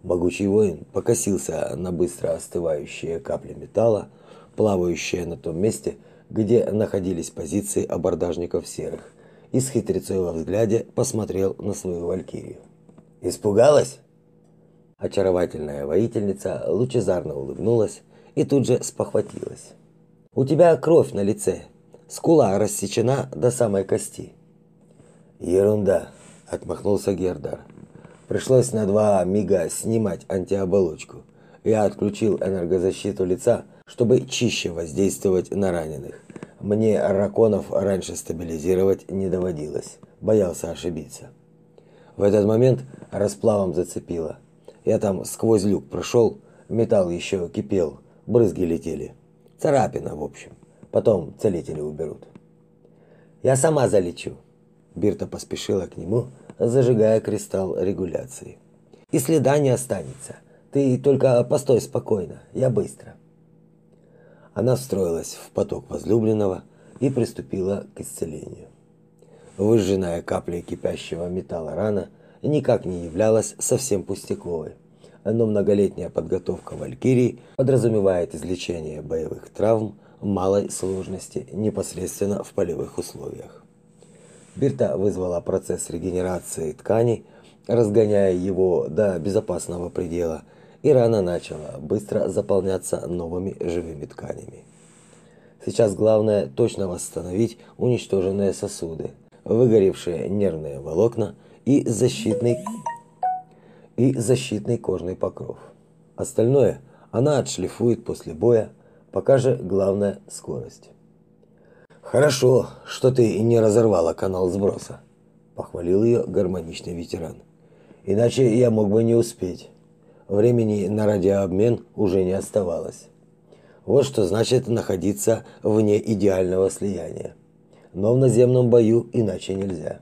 Могучий воин покосился на быстро остывающие капли металла, плавающие на том месте, где находились позиции абордажников серых, и с хитрецой во взгляде посмотрел на свою валькирию. «Испугалась?» Очаровательная воительница лучезарно улыбнулась и тут же спохватилась. «У тебя кровь на лице, скула рассечена до самой кости». «Ерунда», – отмахнулся Гердар. Пришлось на два мига снимать антиоболочку. Я отключил энергозащиту лица, чтобы чище воздействовать на раненых. Мне раконов раньше стабилизировать не доводилось. Боялся ошибиться. В этот момент расплавом зацепило. Я там сквозь люк прошел, металл еще кипел, брызги летели. Царапина, в общем. Потом целители уберут. Я сама залечу. Бирта поспешила к нему, зажигая кристалл регуляции. И следа не останется. Ты только постой спокойно, я быстро. Она встроилась в поток возлюбленного и приступила к исцелению. Выжженная капля кипящего металла рана никак не являлась совсем пустяковой, но многолетняя подготовка Валькирии подразумевает излечение боевых травм малой сложности непосредственно в полевых условиях. Бирта вызвала процесс регенерации тканей, разгоняя его до безопасного предела, и рана начала быстро заполняться новыми живыми тканями. Сейчас главное точно восстановить уничтоженные сосуды, выгоревшие нервные волокна и защитный и защитный кожный покров. Остальное она отшлифует после боя, пока же главное скорость. Хорошо, что ты не разорвала канал сброса, похвалил ее гармоничный ветеран. Иначе я мог бы не успеть. Времени на радиообмен уже не оставалось. Вот что значит находиться вне идеального слияния. Но в наземном бою иначе нельзя.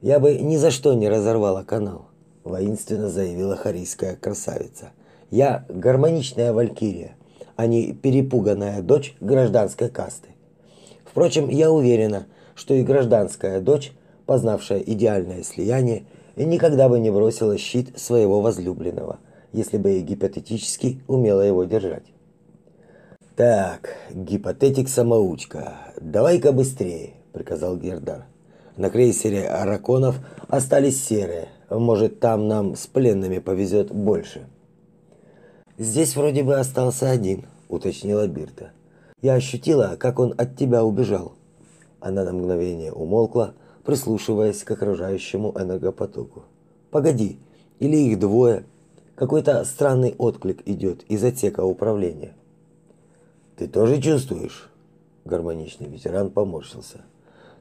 Я бы ни за что не разорвала канал, воинственно заявила харийская красавица. Я гармоничная валькирия, а не перепуганная дочь гражданской касты. Впрочем, я уверена, что и гражданская дочь, познавшая идеальное слияние, никогда бы не бросила щит своего возлюбленного, если бы гипотетически умела его держать. Так, гипотетик-самоучка, давай-ка быстрее, приказал Гердар. На крейсере Араконов остались серые. Может, там нам с пленными повезет больше. Здесь вроде бы остался один, уточнила Бирта. Я ощутила, как он от тебя убежал. Она на мгновение умолкла, прислушиваясь к окружающему энергопотоку. Погоди, или их двое? Какой-то странный отклик идет из отсека управления. Ты тоже чувствуешь? Гармоничный ветеран поморщился.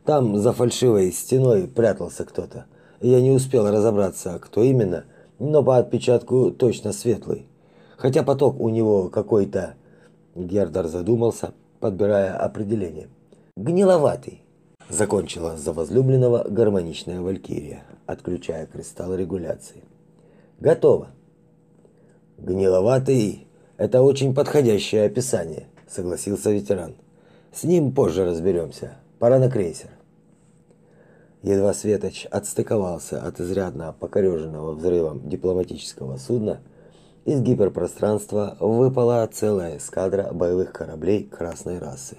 Там за фальшивой стеной прятался кто-то. Я не успел разобраться, кто именно, но по отпечатку точно светлый. Хотя поток у него какой-то Гердар задумался, подбирая определение. Гниловатый. Закончила за возлюбленного гармоничная валькирия, отключая кристалл регуляции. Готово. Гниловатый это очень подходящее описание, согласился ветеран. С ним позже разберемся. Пора на крейсер. Едва Светоч отстыковался от изрядно покореженного взрывом дипломатического судна, из гиперпространства выпала целая эскадра боевых кораблей красной расы.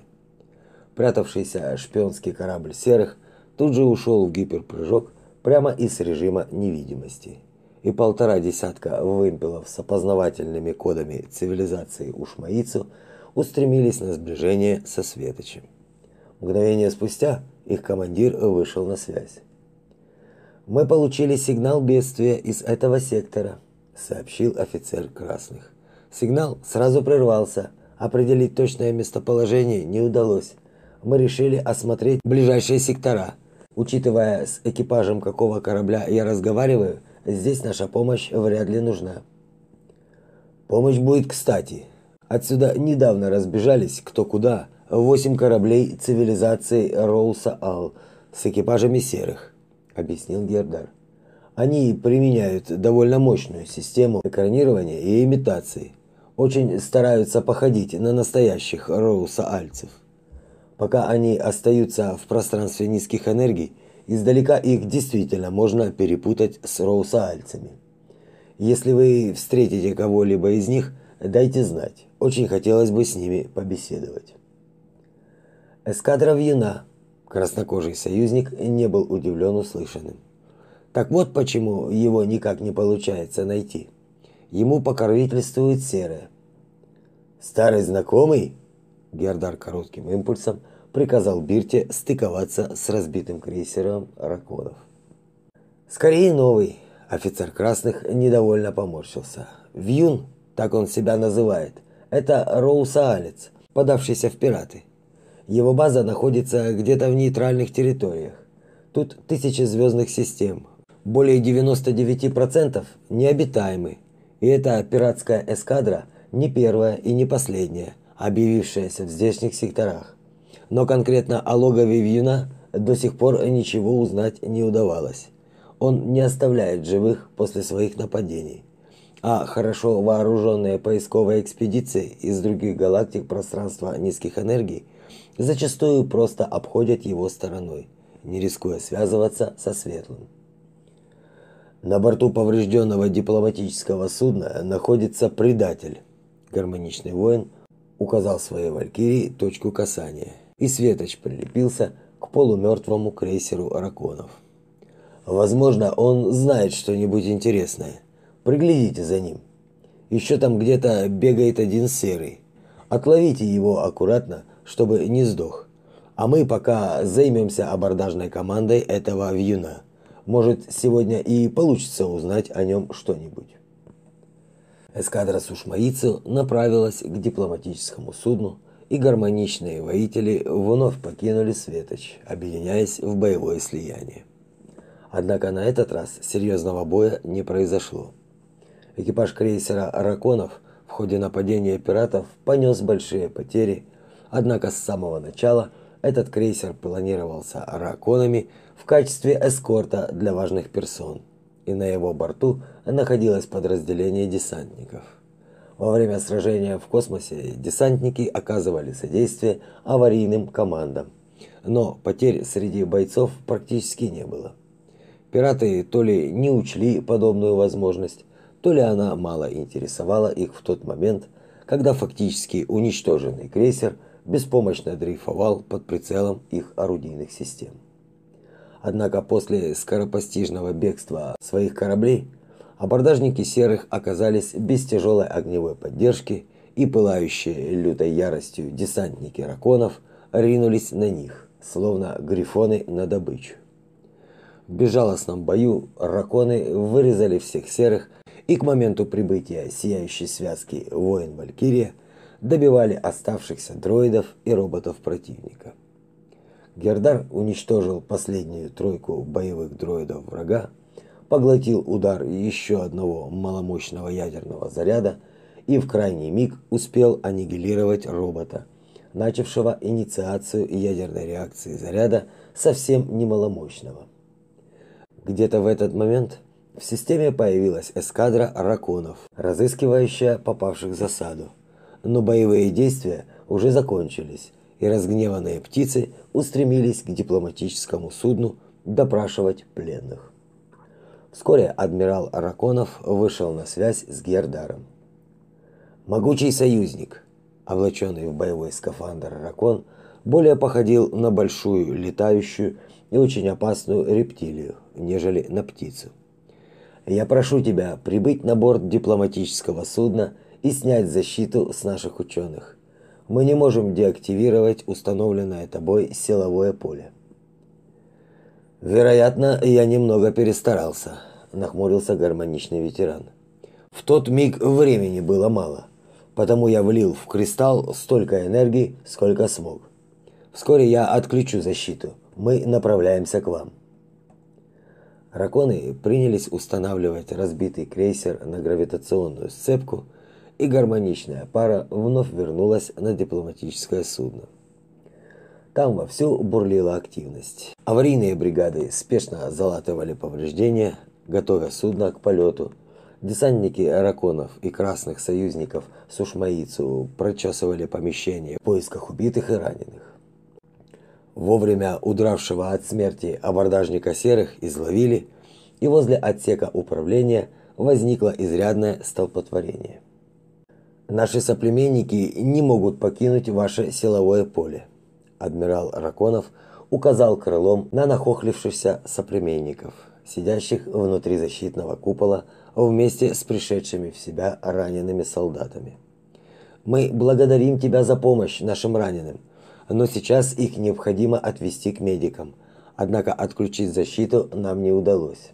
Прятавшийся шпионский корабль серых тут же ушел в гиперпрыжок прямо из режима невидимости. И полтора десятка вымпелов с опознавательными кодами цивилизации Ушмаицу устремились на сближение со Светочем. Мгновение спустя их командир вышел на связь. Мы получили сигнал бедствия из этого сектора, сообщил офицер красных. Сигнал сразу прервался. Определить точное местоположение не удалось. Мы решили осмотреть ближайшие сектора. Учитывая, с экипажем какого корабля я разговариваю, здесь наша помощь вряд ли нужна. Помощь будет кстати. Отсюда недавно разбежались кто куда восемь кораблей цивилизации Роуса Ал с экипажами серых, объяснил Гердар. Они применяют довольно мощную систему экранирования и имитации. Очень стараются походить на настоящих роуса-альцев. Пока они остаются в пространстве низких энергий, издалека их действительно можно перепутать с роуса-альцами. Если вы встретите кого-либо из них, дайте знать. Очень хотелось бы с ними побеседовать. Эскадра Вьюна. Краснокожий союзник не был удивлен услышанным. Так вот почему его никак не получается найти. Ему покровительствует серая. Старый знакомый? Гердар коротким импульсом приказал Бирте стыковаться с разбитым крейсером Раконов. Скорее новый. Офицер красных недовольно поморщился. Вьюн, так он себя называет, это Роусаалец, подавшийся в пираты. Его база находится где-то в нейтральных территориях. Тут тысячи звездных систем. Более 99% необитаемы. И эта пиратская эскадра не первая и не последняя, объявившаяся в здешних секторах. Но конкретно о логове Вьюна до сих пор ничего узнать не удавалось. Он не оставляет живых после своих нападений. А хорошо вооруженные поисковые экспедиции из других галактик пространства низких энергий зачастую просто обходят его стороной, не рискуя связываться со светлым. На борту поврежденного дипломатического судна находится предатель. Гармоничный воин указал своей валькирии точку касания, и светоч прилепился к полумертвому крейсеру Араконов. Возможно, он знает что-нибудь интересное. Приглядите за ним. Еще там где-то бегает один серый. Отловите его аккуратно чтобы не сдох. А мы пока займемся абордажной командой этого вьюна. Может, сегодня и получится узнать о нем что-нибудь. Эскадра Сушмаицу направилась к дипломатическому судну, и гармоничные воители вновь покинули Светоч, объединяясь в боевое слияние. Однако на этот раз серьезного боя не произошло. Экипаж крейсера «Раконов» в ходе нападения пиратов понес большие потери Однако с самого начала этот крейсер планировался раконами в качестве эскорта для важных персон, и на его борту находилось подразделение десантников. Во время сражения в космосе десантники оказывали содействие аварийным командам, но потерь среди бойцов практически не было. Пираты то ли не учли подобную возможность, то ли она мало интересовала их в тот момент, когда фактически уничтоженный крейсер – беспомощно дрейфовал под прицелом их орудийных систем. Однако после скоропостижного бегства своих кораблей абордажники серых оказались без тяжелой огневой поддержки и пылающие лютой яростью десантники раконов ринулись на них, словно грифоны на добычу. В безжалостном бою раконы вырезали всех серых, и к моменту прибытия сияющей связки воин-валькирия добивали оставшихся дроидов и роботов противника. Гердар уничтожил последнюю тройку боевых дроидов врага, поглотил удар еще одного маломощного ядерного заряда и в крайний миг успел аннигилировать робота, начавшего инициацию ядерной реакции заряда совсем немаломощного. Где-то в этот момент в системе появилась эскадра раконов, разыскивающая попавших в засаду но боевые действия уже закончились, и разгневанные птицы устремились к дипломатическому судну допрашивать пленных. Вскоре адмирал Араконов вышел на связь с Гердаром. Могучий союзник, облаченный в боевой скафандр Ракон, более походил на большую летающую и очень опасную рептилию, нежели на птицу. Я прошу тебя прибыть на борт дипломатического судна и снять защиту с наших ученых. Мы не можем деактивировать установленное тобой силовое поле. Вероятно, я немного перестарался, нахмурился гармоничный ветеран. В тот миг времени было мало, потому я влил в кристалл столько энергии, сколько смог. Вскоре я отключу защиту. Мы направляемся к вам. Раконы принялись устанавливать разбитый крейсер на гравитационную сцепку и гармоничная пара вновь вернулась на дипломатическое судно. Там вовсю бурлила активность. Аварийные бригады спешно залатывали повреждения, готовя судно к полету. Десантники Араконов и красных союзников Сушмаицу прочесывали помещение в поисках убитых и раненых. Вовремя удравшего от смерти абордажника серых изловили, и возле отсека управления возникло изрядное столпотворение. Наши соплеменники не могут покинуть ваше силовое поле. Адмирал Раконов указал крылом на нахохлившихся соплеменников, сидящих внутри защитного купола вместе с пришедшими в себя ранеными солдатами. Мы благодарим тебя за помощь нашим раненым, но сейчас их необходимо отвезти к медикам. Однако отключить защиту нам не удалось.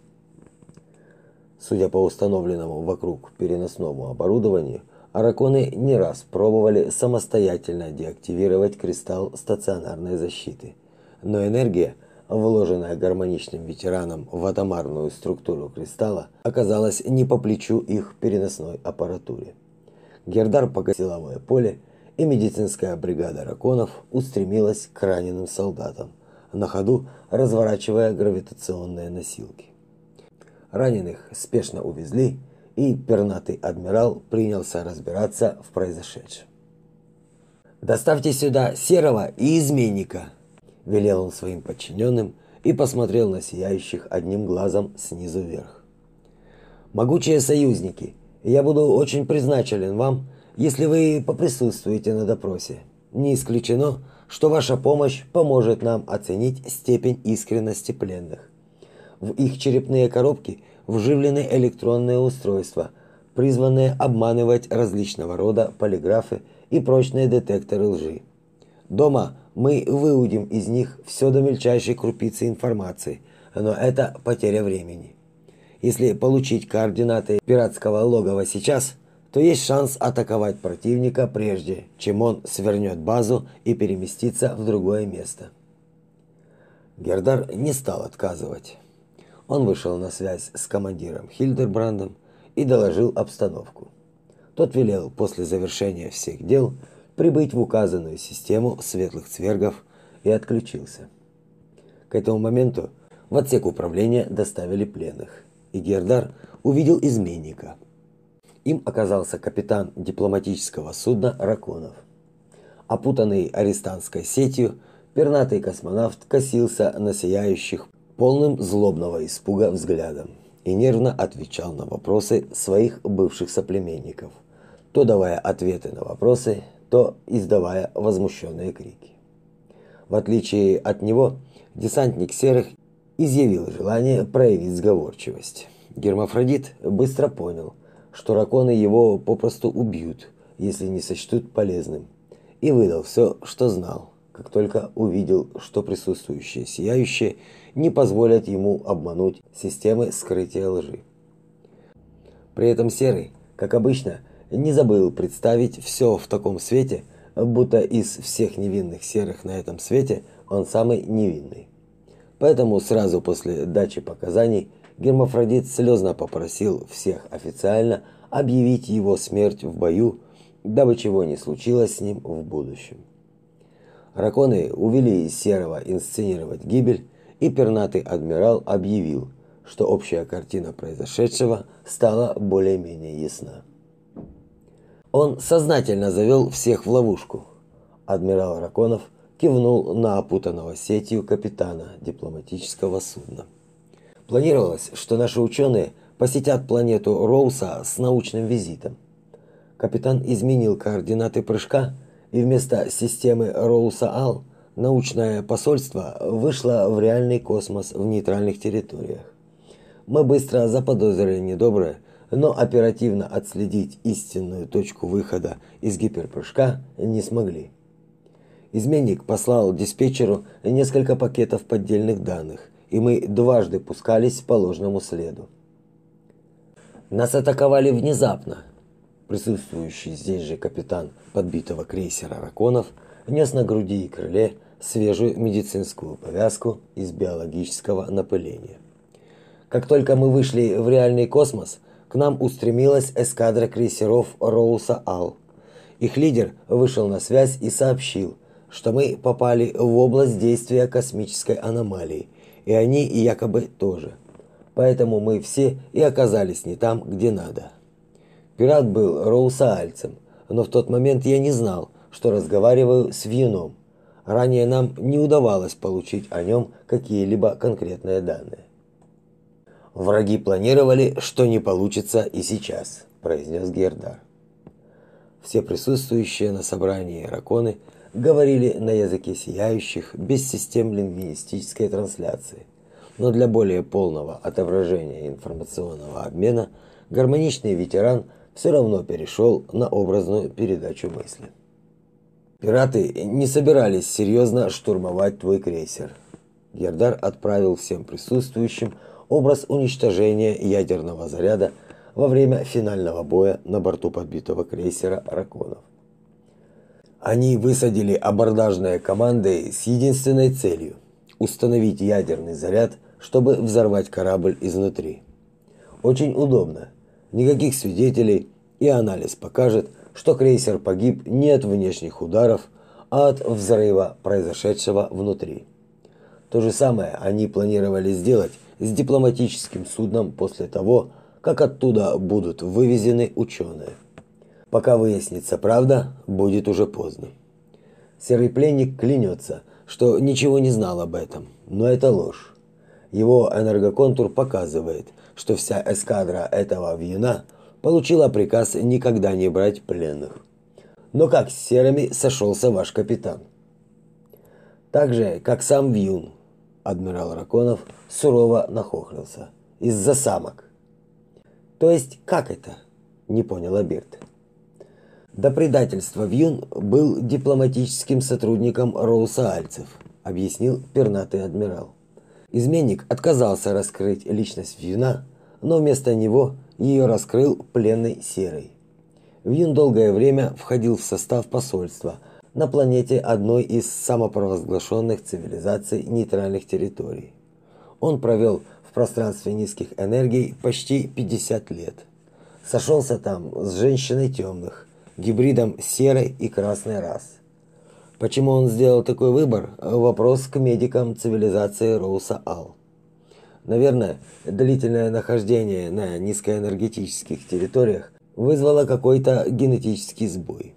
Судя по установленному вокруг переносному оборудованию, араконы не раз пробовали самостоятельно деактивировать кристалл стационарной защиты. Но энергия – вложенная гармоничным ветераном в атомарную структуру кристалла, оказалась не по плечу их переносной аппаратуре. Гердар погасил силовое поле, и медицинская бригада раконов устремилась к раненым солдатам, на ходу разворачивая гравитационные носилки. Раненых спешно увезли, и пернатый адмирал принялся разбираться в произошедшем. «Доставьте сюда серого и изменника!» велел он своим подчиненным и посмотрел на сияющих одним глазом снизу вверх. Могучие союзники, я буду очень признателен вам, если вы поприсутствуете на допросе. Не исключено, что ваша помощь поможет нам оценить степень искренности пленных. В их черепные коробки вживлены электронные устройства, призванные обманывать различного рода полиграфы и прочные детекторы лжи. Дома мы выудим из них все до мельчайшей крупицы информации, но это потеря времени. Если получить координаты пиратского логова сейчас, то есть шанс атаковать противника прежде, чем он свернет базу и переместится в другое место. Гердар не стал отказывать. Он вышел на связь с командиром Хильдербрандом и доложил обстановку. Тот велел после завершения всех дел прибыть в указанную систему светлых цвергов и отключился. К этому моменту в отсек управления доставили пленных, и Гердар увидел изменника. Им оказался капитан дипломатического судна Раконов. Опутанный арестантской сетью, пернатый космонавт косился на сияющих полным злобного испуга взглядом и нервно отвечал на вопросы своих бывших соплеменников, то давая ответы на вопросы, то издавая возмущенные крики. В отличие от него, десантник серых изъявил желание проявить сговорчивость. Гермафродит быстро понял, что раконы его попросту убьют, если не сочтут полезным, и выдал все, что знал, как только увидел, что присутствующие сияющие не позволят ему обмануть системы скрытия лжи. При этом Серый, как обычно, не забыл представить все в таком свете, будто из всех невинных серых на этом свете он самый невинный. Поэтому сразу после дачи показаний Гермафродит слезно попросил всех официально объявить его смерть в бою, дабы чего не случилось с ним в будущем. Раконы увели Серого инсценировать гибель, и пернатый адмирал объявил, что общая картина произошедшего стала более-менее ясна. Он сознательно завел всех в ловушку. Адмирал Раконов кивнул на опутанного сетью капитана дипломатического судна. Планировалось, что наши ученые посетят планету Роуса с научным визитом. Капитан изменил координаты прыжка, и вместо системы Роуса-Ал научное посольство вышло в реальный космос в нейтральных территориях. Мы быстро заподозрили недоброе но оперативно отследить истинную точку выхода из гиперпрыжка не смогли. Изменник послал диспетчеру несколько пакетов поддельных данных, и мы дважды пускались по ложному следу. Нас атаковали внезапно. Присутствующий здесь же капитан подбитого крейсера Раконов нес на груди и крыле свежую медицинскую повязку из биологического напыления. Как только мы вышли в реальный космос, к нам устремилась эскадра крейсеров Роуса Ал. Их лидер вышел на связь и сообщил, что мы попали в область действия космической аномалии, и они якобы тоже. Поэтому мы все и оказались не там, где надо. Пират был роусаальцем, но в тот момент я не знал, что разговариваю с Вьюном. Ранее нам не удавалось получить о нем какие-либо конкретные данные. Враги планировали, что не получится и сейчас, произнес Гердар. Все присутствующие на собрании раконы говорили на языке сияющих без систем лингвистической трансляции. Но для более полного отображения информационного обмена гармоничный ветеран все равно перешел на образную передачу мысли. Пираты не собирались серьезно штурмовать твой крейсер. Гердар отправил всем присутствующим образ уничтожения ядерного заряда во время финального боя на борту подбитого крейсера Раконов. Они высадили абордажные команды с единственной целью установить ядерный заряд, чтобы взорвать корабль изнутри. Очень удобно. Никаких свидетелей, и анализ покажет, что крейсер погиб не от внешних ударов, а от взрыва, произошедшего внутри. То же самое они планировали сделать с дипломатическим судном после того, как оттуда будут вывезены ученые. Пока выяснится правда, будет уже поздно. Серый пленник клянется, что ничего не знал об этом, но это ложь. Его энергоконтур показывает, что вся эскадра этого вьюна – получила приказ никогда не брать пленных. Но как с серыми сошелся ваш капитан? Так же, как сам Вьюн, адмирал Раконов сурово нахохлился. Из-за самок. То есть, как это? Не понял Аберт. До предательства Вьюн был дипломатическим сотрудником Роуса Альцев, объяснил пернатый адмирал. Изменник отказался раскрыть личность Вьюна, но вместо него ее раскрыл пленный Серый. Вин долгое время входил в состав посольства на планете одной из самопровозглашенных цивилизаций нейтральных территорий. Он провел в пространстве низких энергий почти 50 лет. Сошелся там с женщиной темных, гибридом серой и красной рас. Почему он сделал такой выбор? Вопрос к медикам цивилизации Роуса Ал. Наверное, длительное нахождение на низкоэнергетических территориях вызвало какой-то генетический сбой.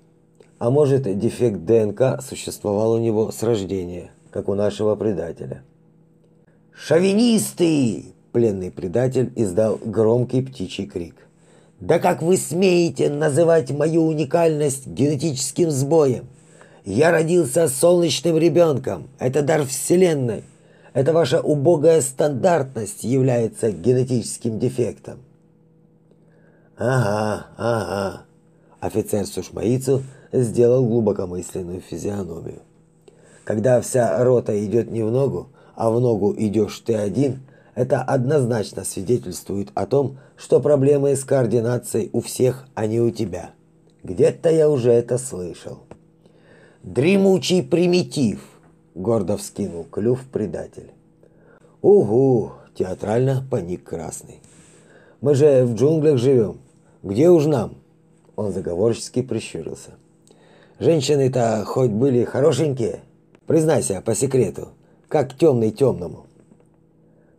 А может, дефект ДНК существовал у него с рождения, как у нашего предателя. «Шовинисты!» – пленный предатель издал громкий птичий крик. «Да как вы смеете называть мою уникальность генетическим сбоем? Я родился солнечным ребенком, это дар Вселенной. Это ваша убогая стандартность является генетическим дефектом. Ага, ага. Офицер Сушмаицу сделал глубокомысленную физиономию. Когда вся рота идет не в ногу, а в ногу идешь ты один, это однозначно свидетельствует о том, что проблемы с координацией у всех, а не у тебя. Где-то я уже это слышал. Дремучий примитив гордо вскинул клюв предатель. Угу, театрально паник красный. Мы же в джунглях живем. Где уж нам? Он заговорчески прищурился. Женщины-то хоть были хорошенькие? Признайся по секрету, как темный темному.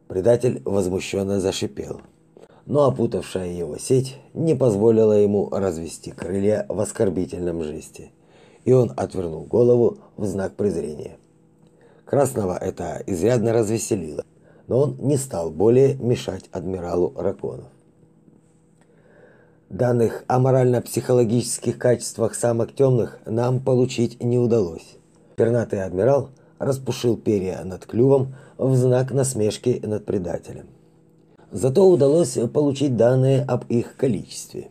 Предатель возмущенно зашипел. Но опутавшая его сеть не позволила ему развести крылья в оскорбительном жесте, и он отвернул голову в знак презрения. Красного это изрядно развеселило, но он не стал более мешать адмиралу Раконов. Данных о морально-психологических качествах самок темных нам получить не удалось. Пернатый адмирал распушил перья над клювом в знак насмешки над предателем. Зато удалось получить данные об их количестве.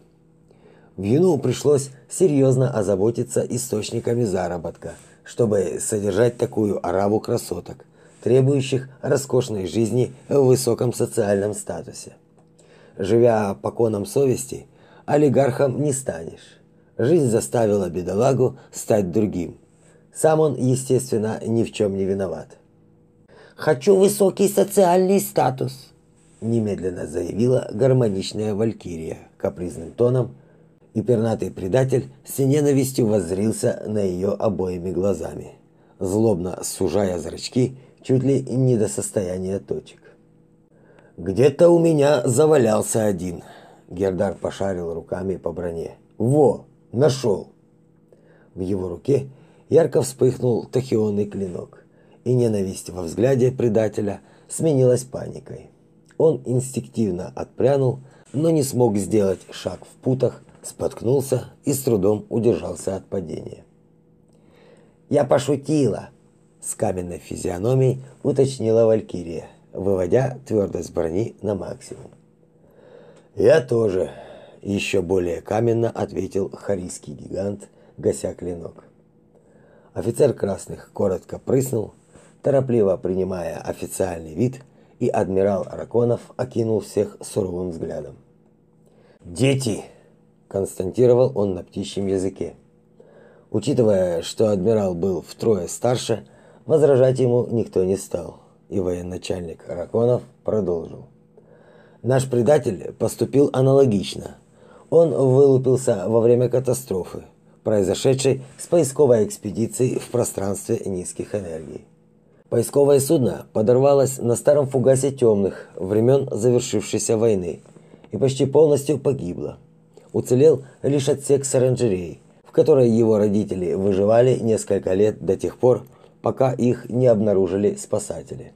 В Юну пришлось серьезно озаботиться источниками заработка – чтобы содержать такую ораву красоток, требующих роскошной жизни в высоком социальном статусе. Живя по конам совести, олигархом не станешь. Жизнь заставила бедолагу стать другим. Сам он, естественно, ни в чем не виноват. «Хочу высокий социальный статус», – немедленно заявила гармоничная валькирия капризным тоном – и пернатый предатель с ненавистью воззрился на ее обоими глазами, злобно сужая зрачки чуть ли не до состояния точек. Где-то у меня завалялся один. Гердар пошарил руками по броне. Во, нашел. В его руке ярко вспыхнул тахионный клинок, и ненависть во взгляде предателя сменилась паникой. Он инстинктивно отпрянул, но не смог сделать шаг в путах, споткнулся и с трудом удержался от падения. «Я пошутила!» – с каменной физиономией уточнила Валькирия, выводя твердость брони на максимум. «Я тоже!» – еще более каменно ответил харийский гигант, гася клинок. Офицер красных коротко прыснул, торопливо принимая официальный вид, и адмирал Раконов окинул всех суровым взглядом. «Дети!» – констатировал он на птичьем языке. Учитывая, что адмирал был втрое старше, возражать ему никто не стал, и военачальник Раконов продолжил. Наш предатель поступил аналогично. Он вылупился во время катастрофы, произошедшей с поисковой экспедицией в пространстве низких энергий. Поисковое судно подорвалось на старом фугасе темных времен завершившейся войны и почти полностью погибло. Уцелел лишь отсек с оранжереей, в которой его родители выживали несколько лет до тех пор, пока их не обнаружили спасатели.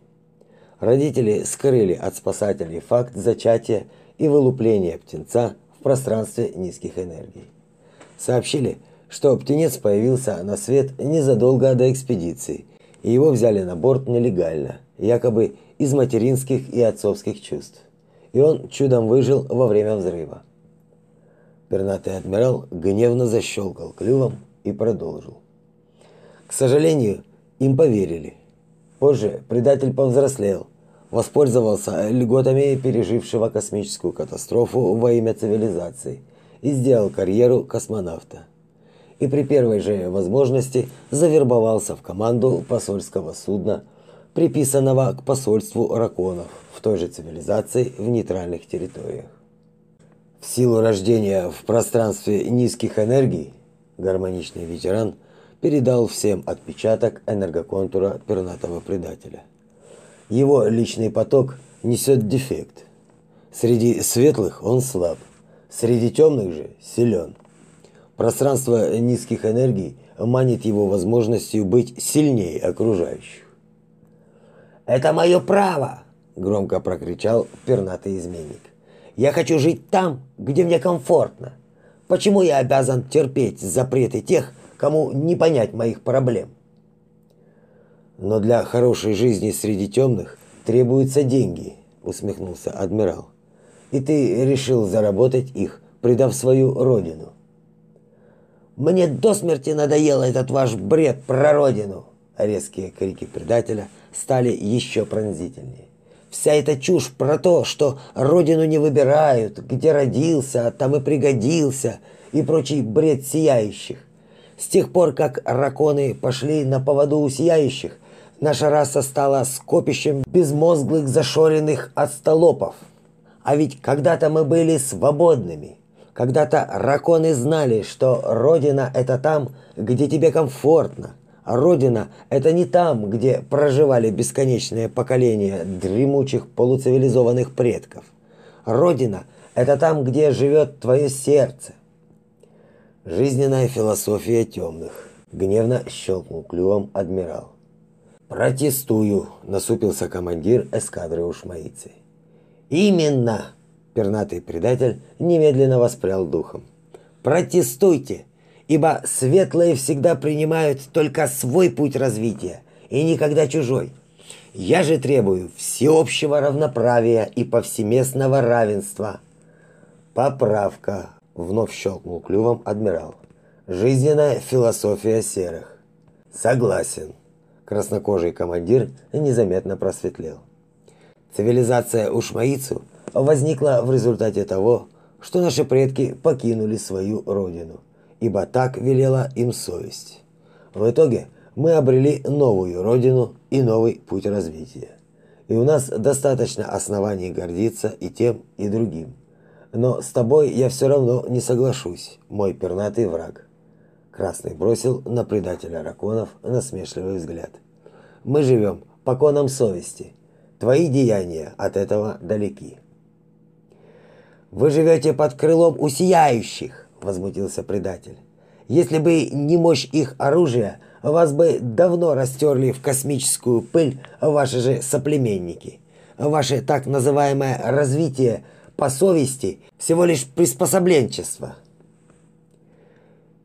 Родители скрыли от спасателей факт зачатия и вылупления птенца в пространстве низких энергий. Сообщили, что птенец появился на свет незадолго до экспедиции, и его взяли на борт нелегально, якобы из материнских и отцовских чувств. И он чудом выжил во время взрыва. Пернатый адмирал гневно защелкал клювом и продолжил. К сожалению, им поверили. Позже предатель повзрослел, воспользовался льготами пережившего космическую катастрофу во имя цивилизации и сделал карьеру космонавта. И при первой же возможности завербовался в команду посольского судна, приписанного к посольству раконов в той же цивилизации в нейтральных территориях. Силу рождения в пространстве низких энергий, гармоничный ветеран передал всем отпечаток энергоконтура пернатого предателя. Его личный поток несет дефект. Среди светлых он слаб, среди темных же силен. Пространство низких энергий манит его возможностью быть сильнее окружающих. «Это мое право!» – громко прокричал пернатый изменник. Я хочу жить там, где мне комфортно. Почему я обязан терпеть запреты тех, кому не понять моих проблем? Но для хорошей жизни среди темных требуются деньги, усмехнулся адмирал. И ты решил заработать их, предав свою родину. Мне до смерти надоел этот ваш бред про родину. Резкие крики предателя стали еще пронзительнее. Вся эта чушь про то, что родину не выбирают, где родился, там и пригодился, и прочий бред сияющих. С тех пор, как раконы пошли на поводу у сияющих, наша раса стала скопищем безмозглых зашоренных отстолопов. А ведь когда-то мы были свободными. Когда-то раконы знали, что родина – это там, где тебе комфортно – а родина – это не там, где проживали бесконечные поколения дремучих полуцивилизованных предков. Родина – это там, где живет твое сердце. Жизненная философия темных. Гневно щелкнул клювом адмирал. «Протестую!» – насупился командир эскадры Ушмаицы. «Именно!» – пернатый предатель немедленно воспрял духом. «Протестуйте! Ибо светлые всегда принимают только свой путь развития и никогда чужой. Я же требую всеобщего равноправия и повсеместного равенства. Поправка, вновь щелкнул клювом адмирал. Жизненная философия серых. Согласен. Краснокожий командир незаметно просветлел. Цивилизация Ушмаицу возникла в результате того, что наши предки покинули свою родину ибо так велела им совесть. В итоге мы обрели новую родину и новый путь развития. И у нас достаточно оснований гордиться и тем, и другим. Но с тобой я все равно не соглашусь, мой пернатый враг. Красный бросил на предателя раконов насмешливый взгляд. Мы живем по конам совести. Твои деяния от этого далеки. Вы живете под крылом у сияющих, возмутился предатель. Если бы не мощь их оружия, вас бы давно растерли в космическую пыль ваши же соплеменники. Ваше так называемое развитие по совести всего лишь приспособленчество.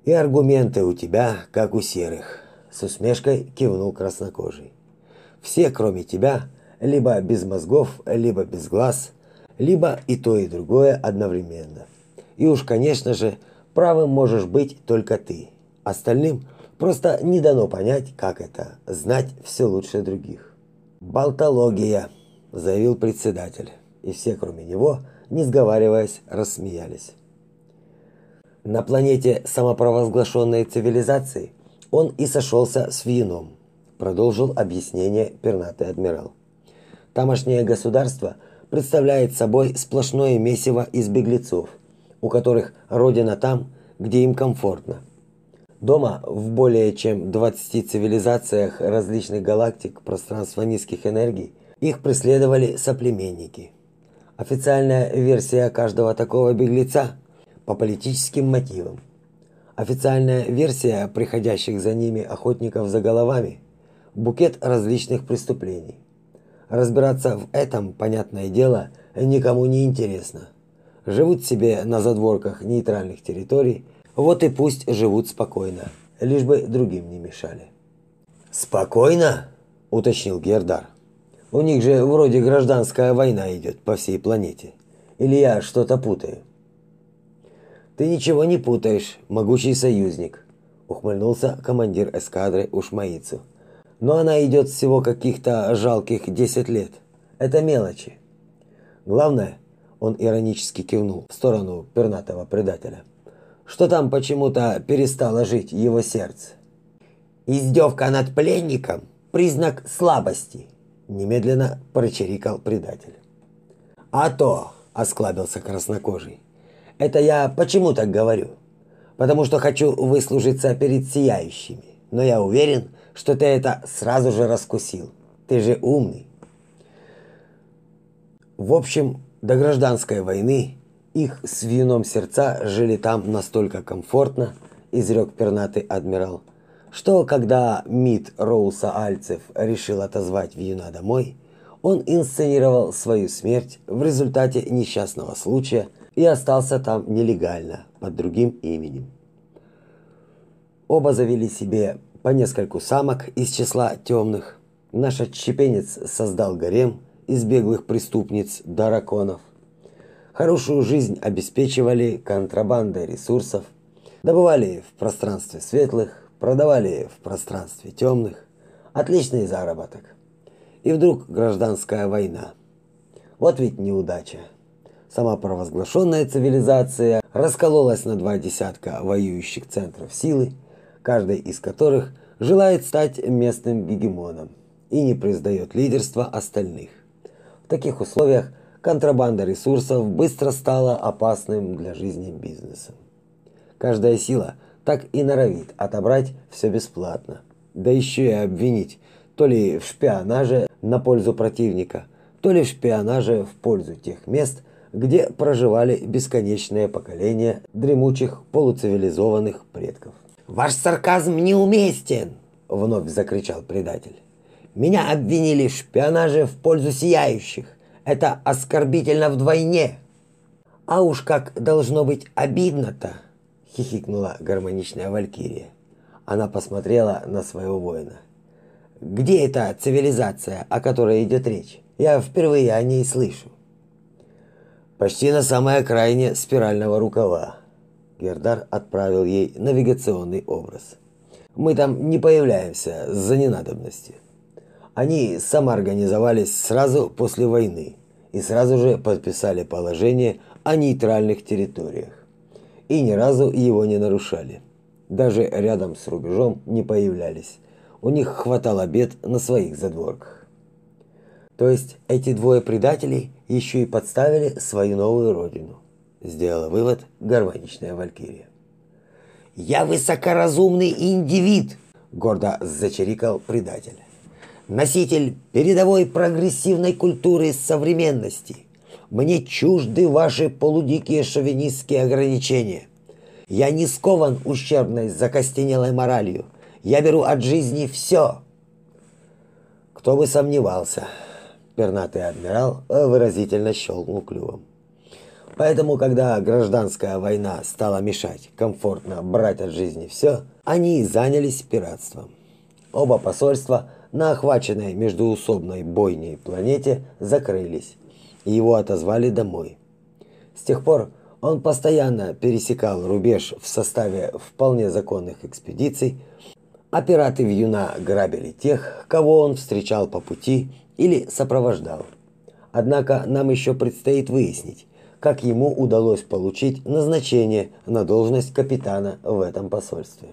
И аргументы у тебя, как у серых, с усмешкой кивнул краснокожий. Все, кроме тебя, либо без мозгов, либо без глаз, либо и то, и другое одновременно. И уж, конечно же, правым можешь быть только ты. Остальным просто не дано понять, как это знать все лучше других. Болтология, заявил председатель, и все, кроме него, не сговариваясь, рассмеялись. На планете самопровозглашенной цивилизации он и сошелся с Вином, продолжил объяснение пернатый адмирал. Тамошнее государство представляет собой сплошное месиво из беглецов, у которых родина там, где им комфортно. Дома в более чем 20 цивилизациях различных галактик пространства низких энергий их преследовали соплеменники. Официальная версия каждого такого беглеца по политическим мотивам. Официальная версия приходящих за ними охотников за головами букет различных преступлений. Разбираться в этом, понятное дело, никому не интересно. Живут себе на задворках нейтральных территорий, вот и пусть живут спокойно, лишь бы другим не мешали. Спокойно, уточнил Гердар. У них же вроде гражданская война идет по всей планете. Или я что-то путаю? Ты ничего не путаешь, могучий союзник, ухмыльнулся командир эскадры Ушмаицу. Но она идет всего каких-то жалких 10 лет. Это мелочи. Главное, он иронически кивнул в сторону пернатого предателя, что там почему-то перестало жить его сердце. Издевка над пленником – признак слабости, немедленно прочирикал предатель. А то, осклабился краснокожий. Это я почему так говорю? Потому что хочу выслужиться перед сияющими. Но я уверен, что ты это сразу же раскусил. Ты же умный. В общем, до гражданской войны их с вином сердца жили там настолько комфортно, изрек пернатый адмирал, что когда МИД Роуса Альцев решил отозвать Вьюна домой, он инсценировал свою смерть в результате несчастного случая и остался там нелегально под другим именем. Оба завели себе по нескольку самок из числа темных. Наш отщепенец создал гарем из беглых преступниц драконов. Хорошую жизнь обеспечивали контрабандой ресурсов, добывали в пространстве светлых, продавали в пространстве темных. Отличный заработок. И вдруг гражданская война. Вот ведь неудача. Сама провозглашенная цивилизация раскололась на два десятка воюющих центров силы, каждый из которых желает стать местным гегемоном и не признает лидерство остальных. Таких условиях контрабанда ресурсов быстро стала опасным для жизни бизнесом. Каждая сила – так и норовит отобрать все бесплатно. Да еще и обвинить то ли в шпионаже на пользу противника, то ли в шпионаже в пользу тех мест, где проживали бесконечные поколения дремучих полуцивилизованных предков. «Ваш сарказм неуместен!» – вновь закричал предатель. «Меня обвинили в шпионаже в пользу сияющих. Это оскорбительно вдвойне!» «А уж как должно быть обидно-то!» хихикнула гармоничная валькирия. Она посмотрела на своего воина. Где эта цивилизация, о которой идет речь? Я впервые о ней слышу. Почти на самой окраине спирального рукава. Гердар отправил ей навигационный образ. Мы там не появляемся за ненадобности. Они самоорганизовались сразу после войны и сразу же подписали положение о нейтральных территориях и ни разу его не нарушали. Даже рядом с рубежом не появлялись. У них хватало бед на своих задворках. То есть эти двое предателей еще и подставили свою новую родину, сделала вывод гармоничная валькирия. Я высокоразумный индивид, гордо зачирикал предатель. Носитель передовой прогрессивной культуры современности. Мне чужды ваши полудикие шовинистские ограничения. Я не скован ущербной закостенелой моралью. Я беру от жизни все. Кто бы сомневался, пернатый адмирал выразительно щелкнул клювом. Поэтому, когда гражданская война стала мешать комфортно брать от жизни все, они занялись пиратством. Оба посольства на охваченной междуусобной бойней планете закрылись, и его отозвали домой. С тех пор он постоянно пересекал рубеж в составе вполне законных экспедиций, а пираты юна грабили тех, кого он встречал по пути или сопровождал. Однако нам еще предстоит выяснить, как ему удалось получить назначение на должность капитана в этом посольстве.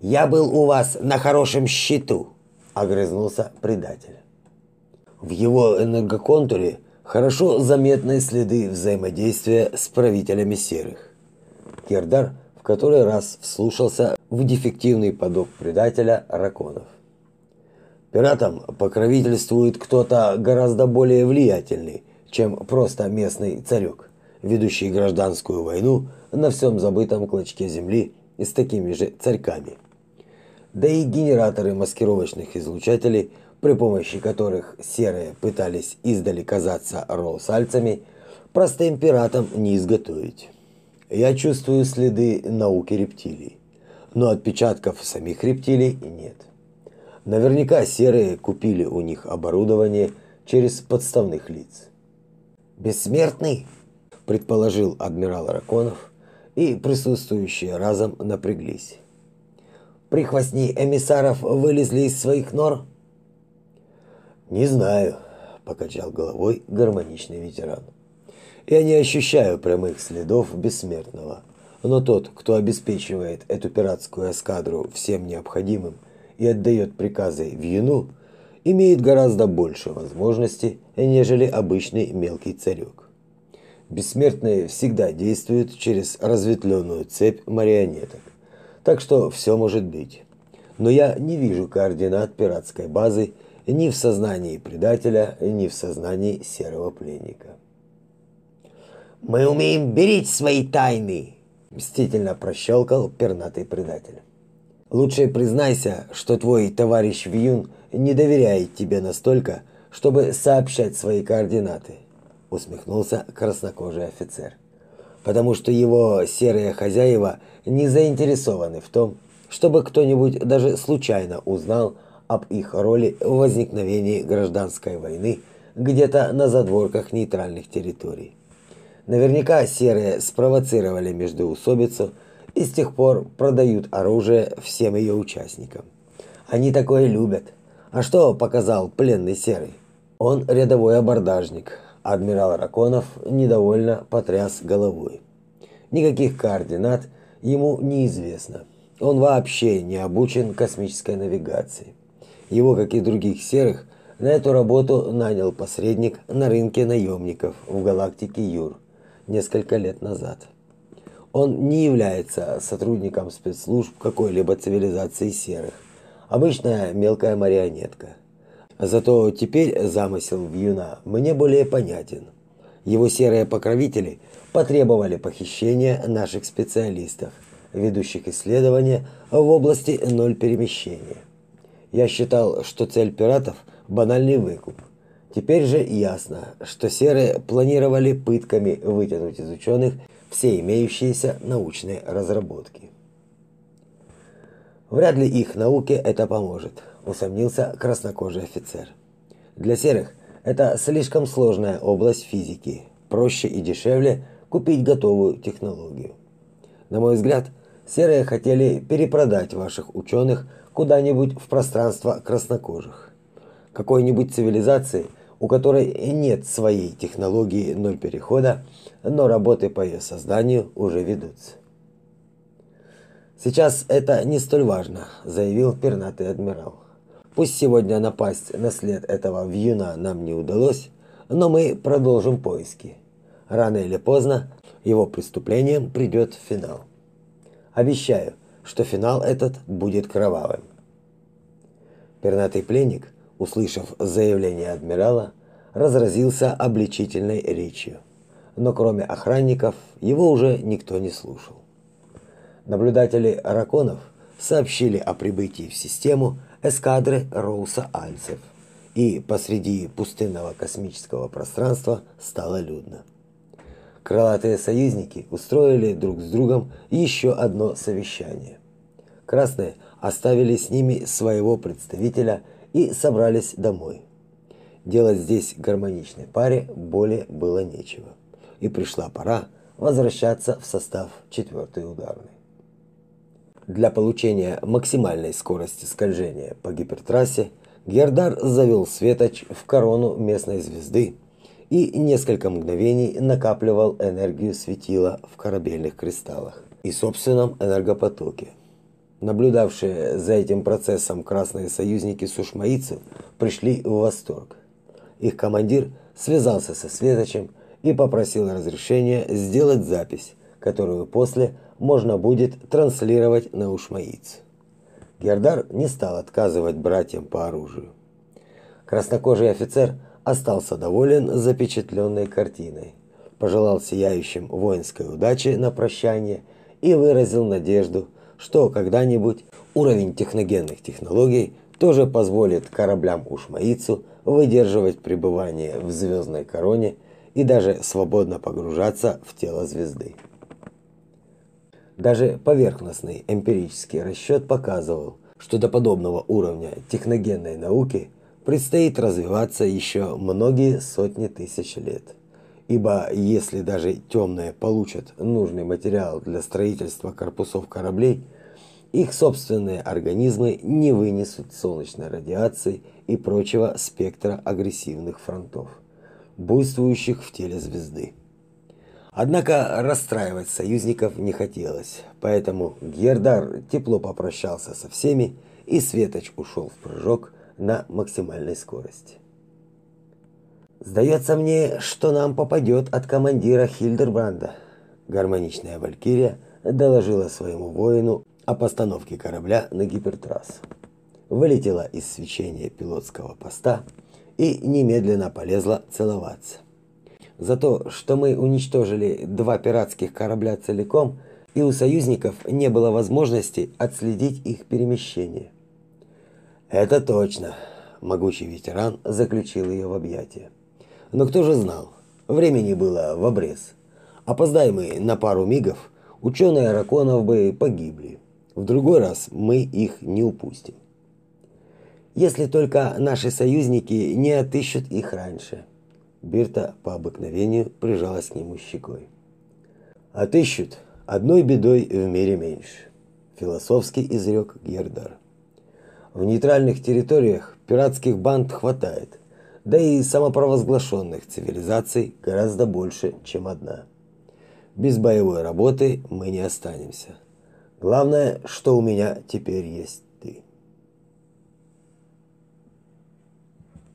«Я был у вас на хорошем счету», – огрызнулся предатель. В его энергоконтуре хорошо заметны следы взаимодействия с правителями серых. Кердар в который раз вслушался в дефективный подоб предателя Раконов. Пиратам покровительствует кто-то гораздо более влиятельный, чем просто местный царек, ведущий гражданскую войну на всем забытом клочке земли с такими же царьками. Да и генераторы маскировочных излучателей – при помощи которых серые пытались издали казаться роусальцами, простым пиратам не изготовить. Я чувствую следы науки рептилий, но отпечатков самих рептилий нет. Наверняка серые купили у них оборудование через подставных лиц. «Бессмертный?» – предположил адмирал Раконов, и присутствующие разом напряглись. «Прихвостни эмиссаров вылезли из своих нор?» Не знаю, покачал головой гармоничный ветеран. Я не ощущаю прямых следов бессмертного, но тот, кто обеспечивает эту пиратскую эскадру всем необходимым и отдает приказы в юну, имеет гораздо больше возможностей, нежели обычный мелкий царек. Бессмертные всегда действуют через разветвленную цепь марионеток, так что все может быть. Но я не вижу координат пиратской базы ни в сознании предателя, ни в сознании серого пленника. «Мы умеем беречь свои тайны!» – мстительно прощелкал пернатый предатель. «Лучше признайся, что твой товарищ Вьюн не доверяет тебе настолько, чтобы сообщать свои координаты», – усмехнулся краснокожий офицер. «Потому что его серые хозяева не заинтересованы в том, чтобы кто-нибудь даже случайно узнал об их роли в возникновении гражданской войны где-то на задворках нейтральных территорий. Наверняка серые спровоцировали междоусобицу и с тех пор продают оружие всем ее участникам. Они такое любят. А что показал пленный серый? Он рядовой абордажник. Адмирал Раконов недовольно потряс головой. Никаких координат ему неизвестно. Он вообще не обучен космической навигации. Его, как и других серых, на эту работу нанял посредник на рынке наемников в галактике Юр несколько лет назад. Он не является сотрудником спецслужб какой-либо цивилизации серых. Обычная мелкая марионетка. Зато теперь замысел Вьюна мне более понятен. Его серые покровители потребовали похищения наших специалистов, ведущих исследования в области ноль перемещения. Я считал, что цель пиратов – банальный выкуп. Теперь же ясно, что серые планировали пытками вытянуть из ученых все имеющиеся научные разработки. Вряд ли их науке это поможет, усомнился краснокожий офицер. Для серых это слишком сложная область физики. Проще и дешевле купить готовую технологию. На мой взгляд, серые хотели перепродать ваших ученых куда-нибудь в пространство краснокожих. Какой-нибудь цивилизации, у которой нет своей технологии ноль перехода, но работы по ее созданию уже ведутся. Сейчас это не столь важно, заявил пернатый адмирал. Пусть сегодня напасть на след этого вьюна нам не удалось, но мы продолжим поиски. Рано или поздно его преступлением придет финал. Обещаю, что финал этот будет кровавым. Пернатый пленник услышав заявление адмирала, разразился обличительной речью. Но кроме охранников, его уже никто не слушал. Наблюдатели Раконов сообщили о прибытии в систему эскадры Роуса Альцев, и посреди пустынного космического пространства стало людно. Крылатые союзники устроили друг с другом еще одно совещание. Красные оставили с ними своего представителя и собрались домой. Делать здесь гармоничной паре более было нечего, и пришла пора возвращаться в состав четвертой ударной. Для получения максимальной скорости скольжения по гипертрассе Гердар завел светоч в корону местной звезды и несколько мгновений накапливал энергию светила в корабельных кристаллах и собственном энергопотоке. Наблюдавшие за этим процессом красные союзники сушмаицев пришли в восторг. Их командир связался со Светочем и попросил разрешения сделать запись, которую после можно будет транслировать на ушмаиц. Гердар не стал отказывать братьям по оружию. Краснокожий офицер остался доволен запечатленной картиной, пожелал сияющим воинской удачи на прощание и выразил надежду, что когда-нибудь уровень техногенных технологий тоже позволит кораблям Ушмаицу выдерживать пребывание в звездной короне и даже свободно погружаться в тело звезды. Даже поверхностный эмпирический расчет показывал, что до подобного уровня техногенной науки предстоит развиваться еще многие сотни тысяч лет. Ибо если даже темные получат нужный материал для строительства корпусов кораблей, их собственные организмы не вынесут солнечной радиации и прочего спектра агрессивных фронтов, буйствующих в теле звезды. Однако расстраивать союзников не хотелось, поэтому Гердар тепло попрощался со всеми, и Светоч ушел в прыжок на максимальной скорости. Сдается мне, что нам попадет от командира Хильдербранда. Гармоничная Валькирия доложила своему воину о постановке корабля на гипертрассу. Вылетела из свечения пилотского поста и немедленно полезла целоваться. За то, что мы уничтожили два пиратских корабля целиком, и у союзников не было возможности отследить их перемещение. Это точно, могучий ветеран заключил ее в объятия. Но кто же знал? Времени было в обрез. Опоздай мы на пару мигов, ученые Раконов бы погибли. В другой раз мы их не упустим. Если только наши союзники не отыщут их раньше. Бирта по обыкновению прижалась к нему щекой. Отыщут, одной бедой в мире меньше, философски изрек Гердар. В нейтральных территориях пиратских банд хватает, да и самопровозглашенных цивилизаций гораздо больше, чем одна. Без боевой работы мы не останемся. Главное, что у меня теперь есть.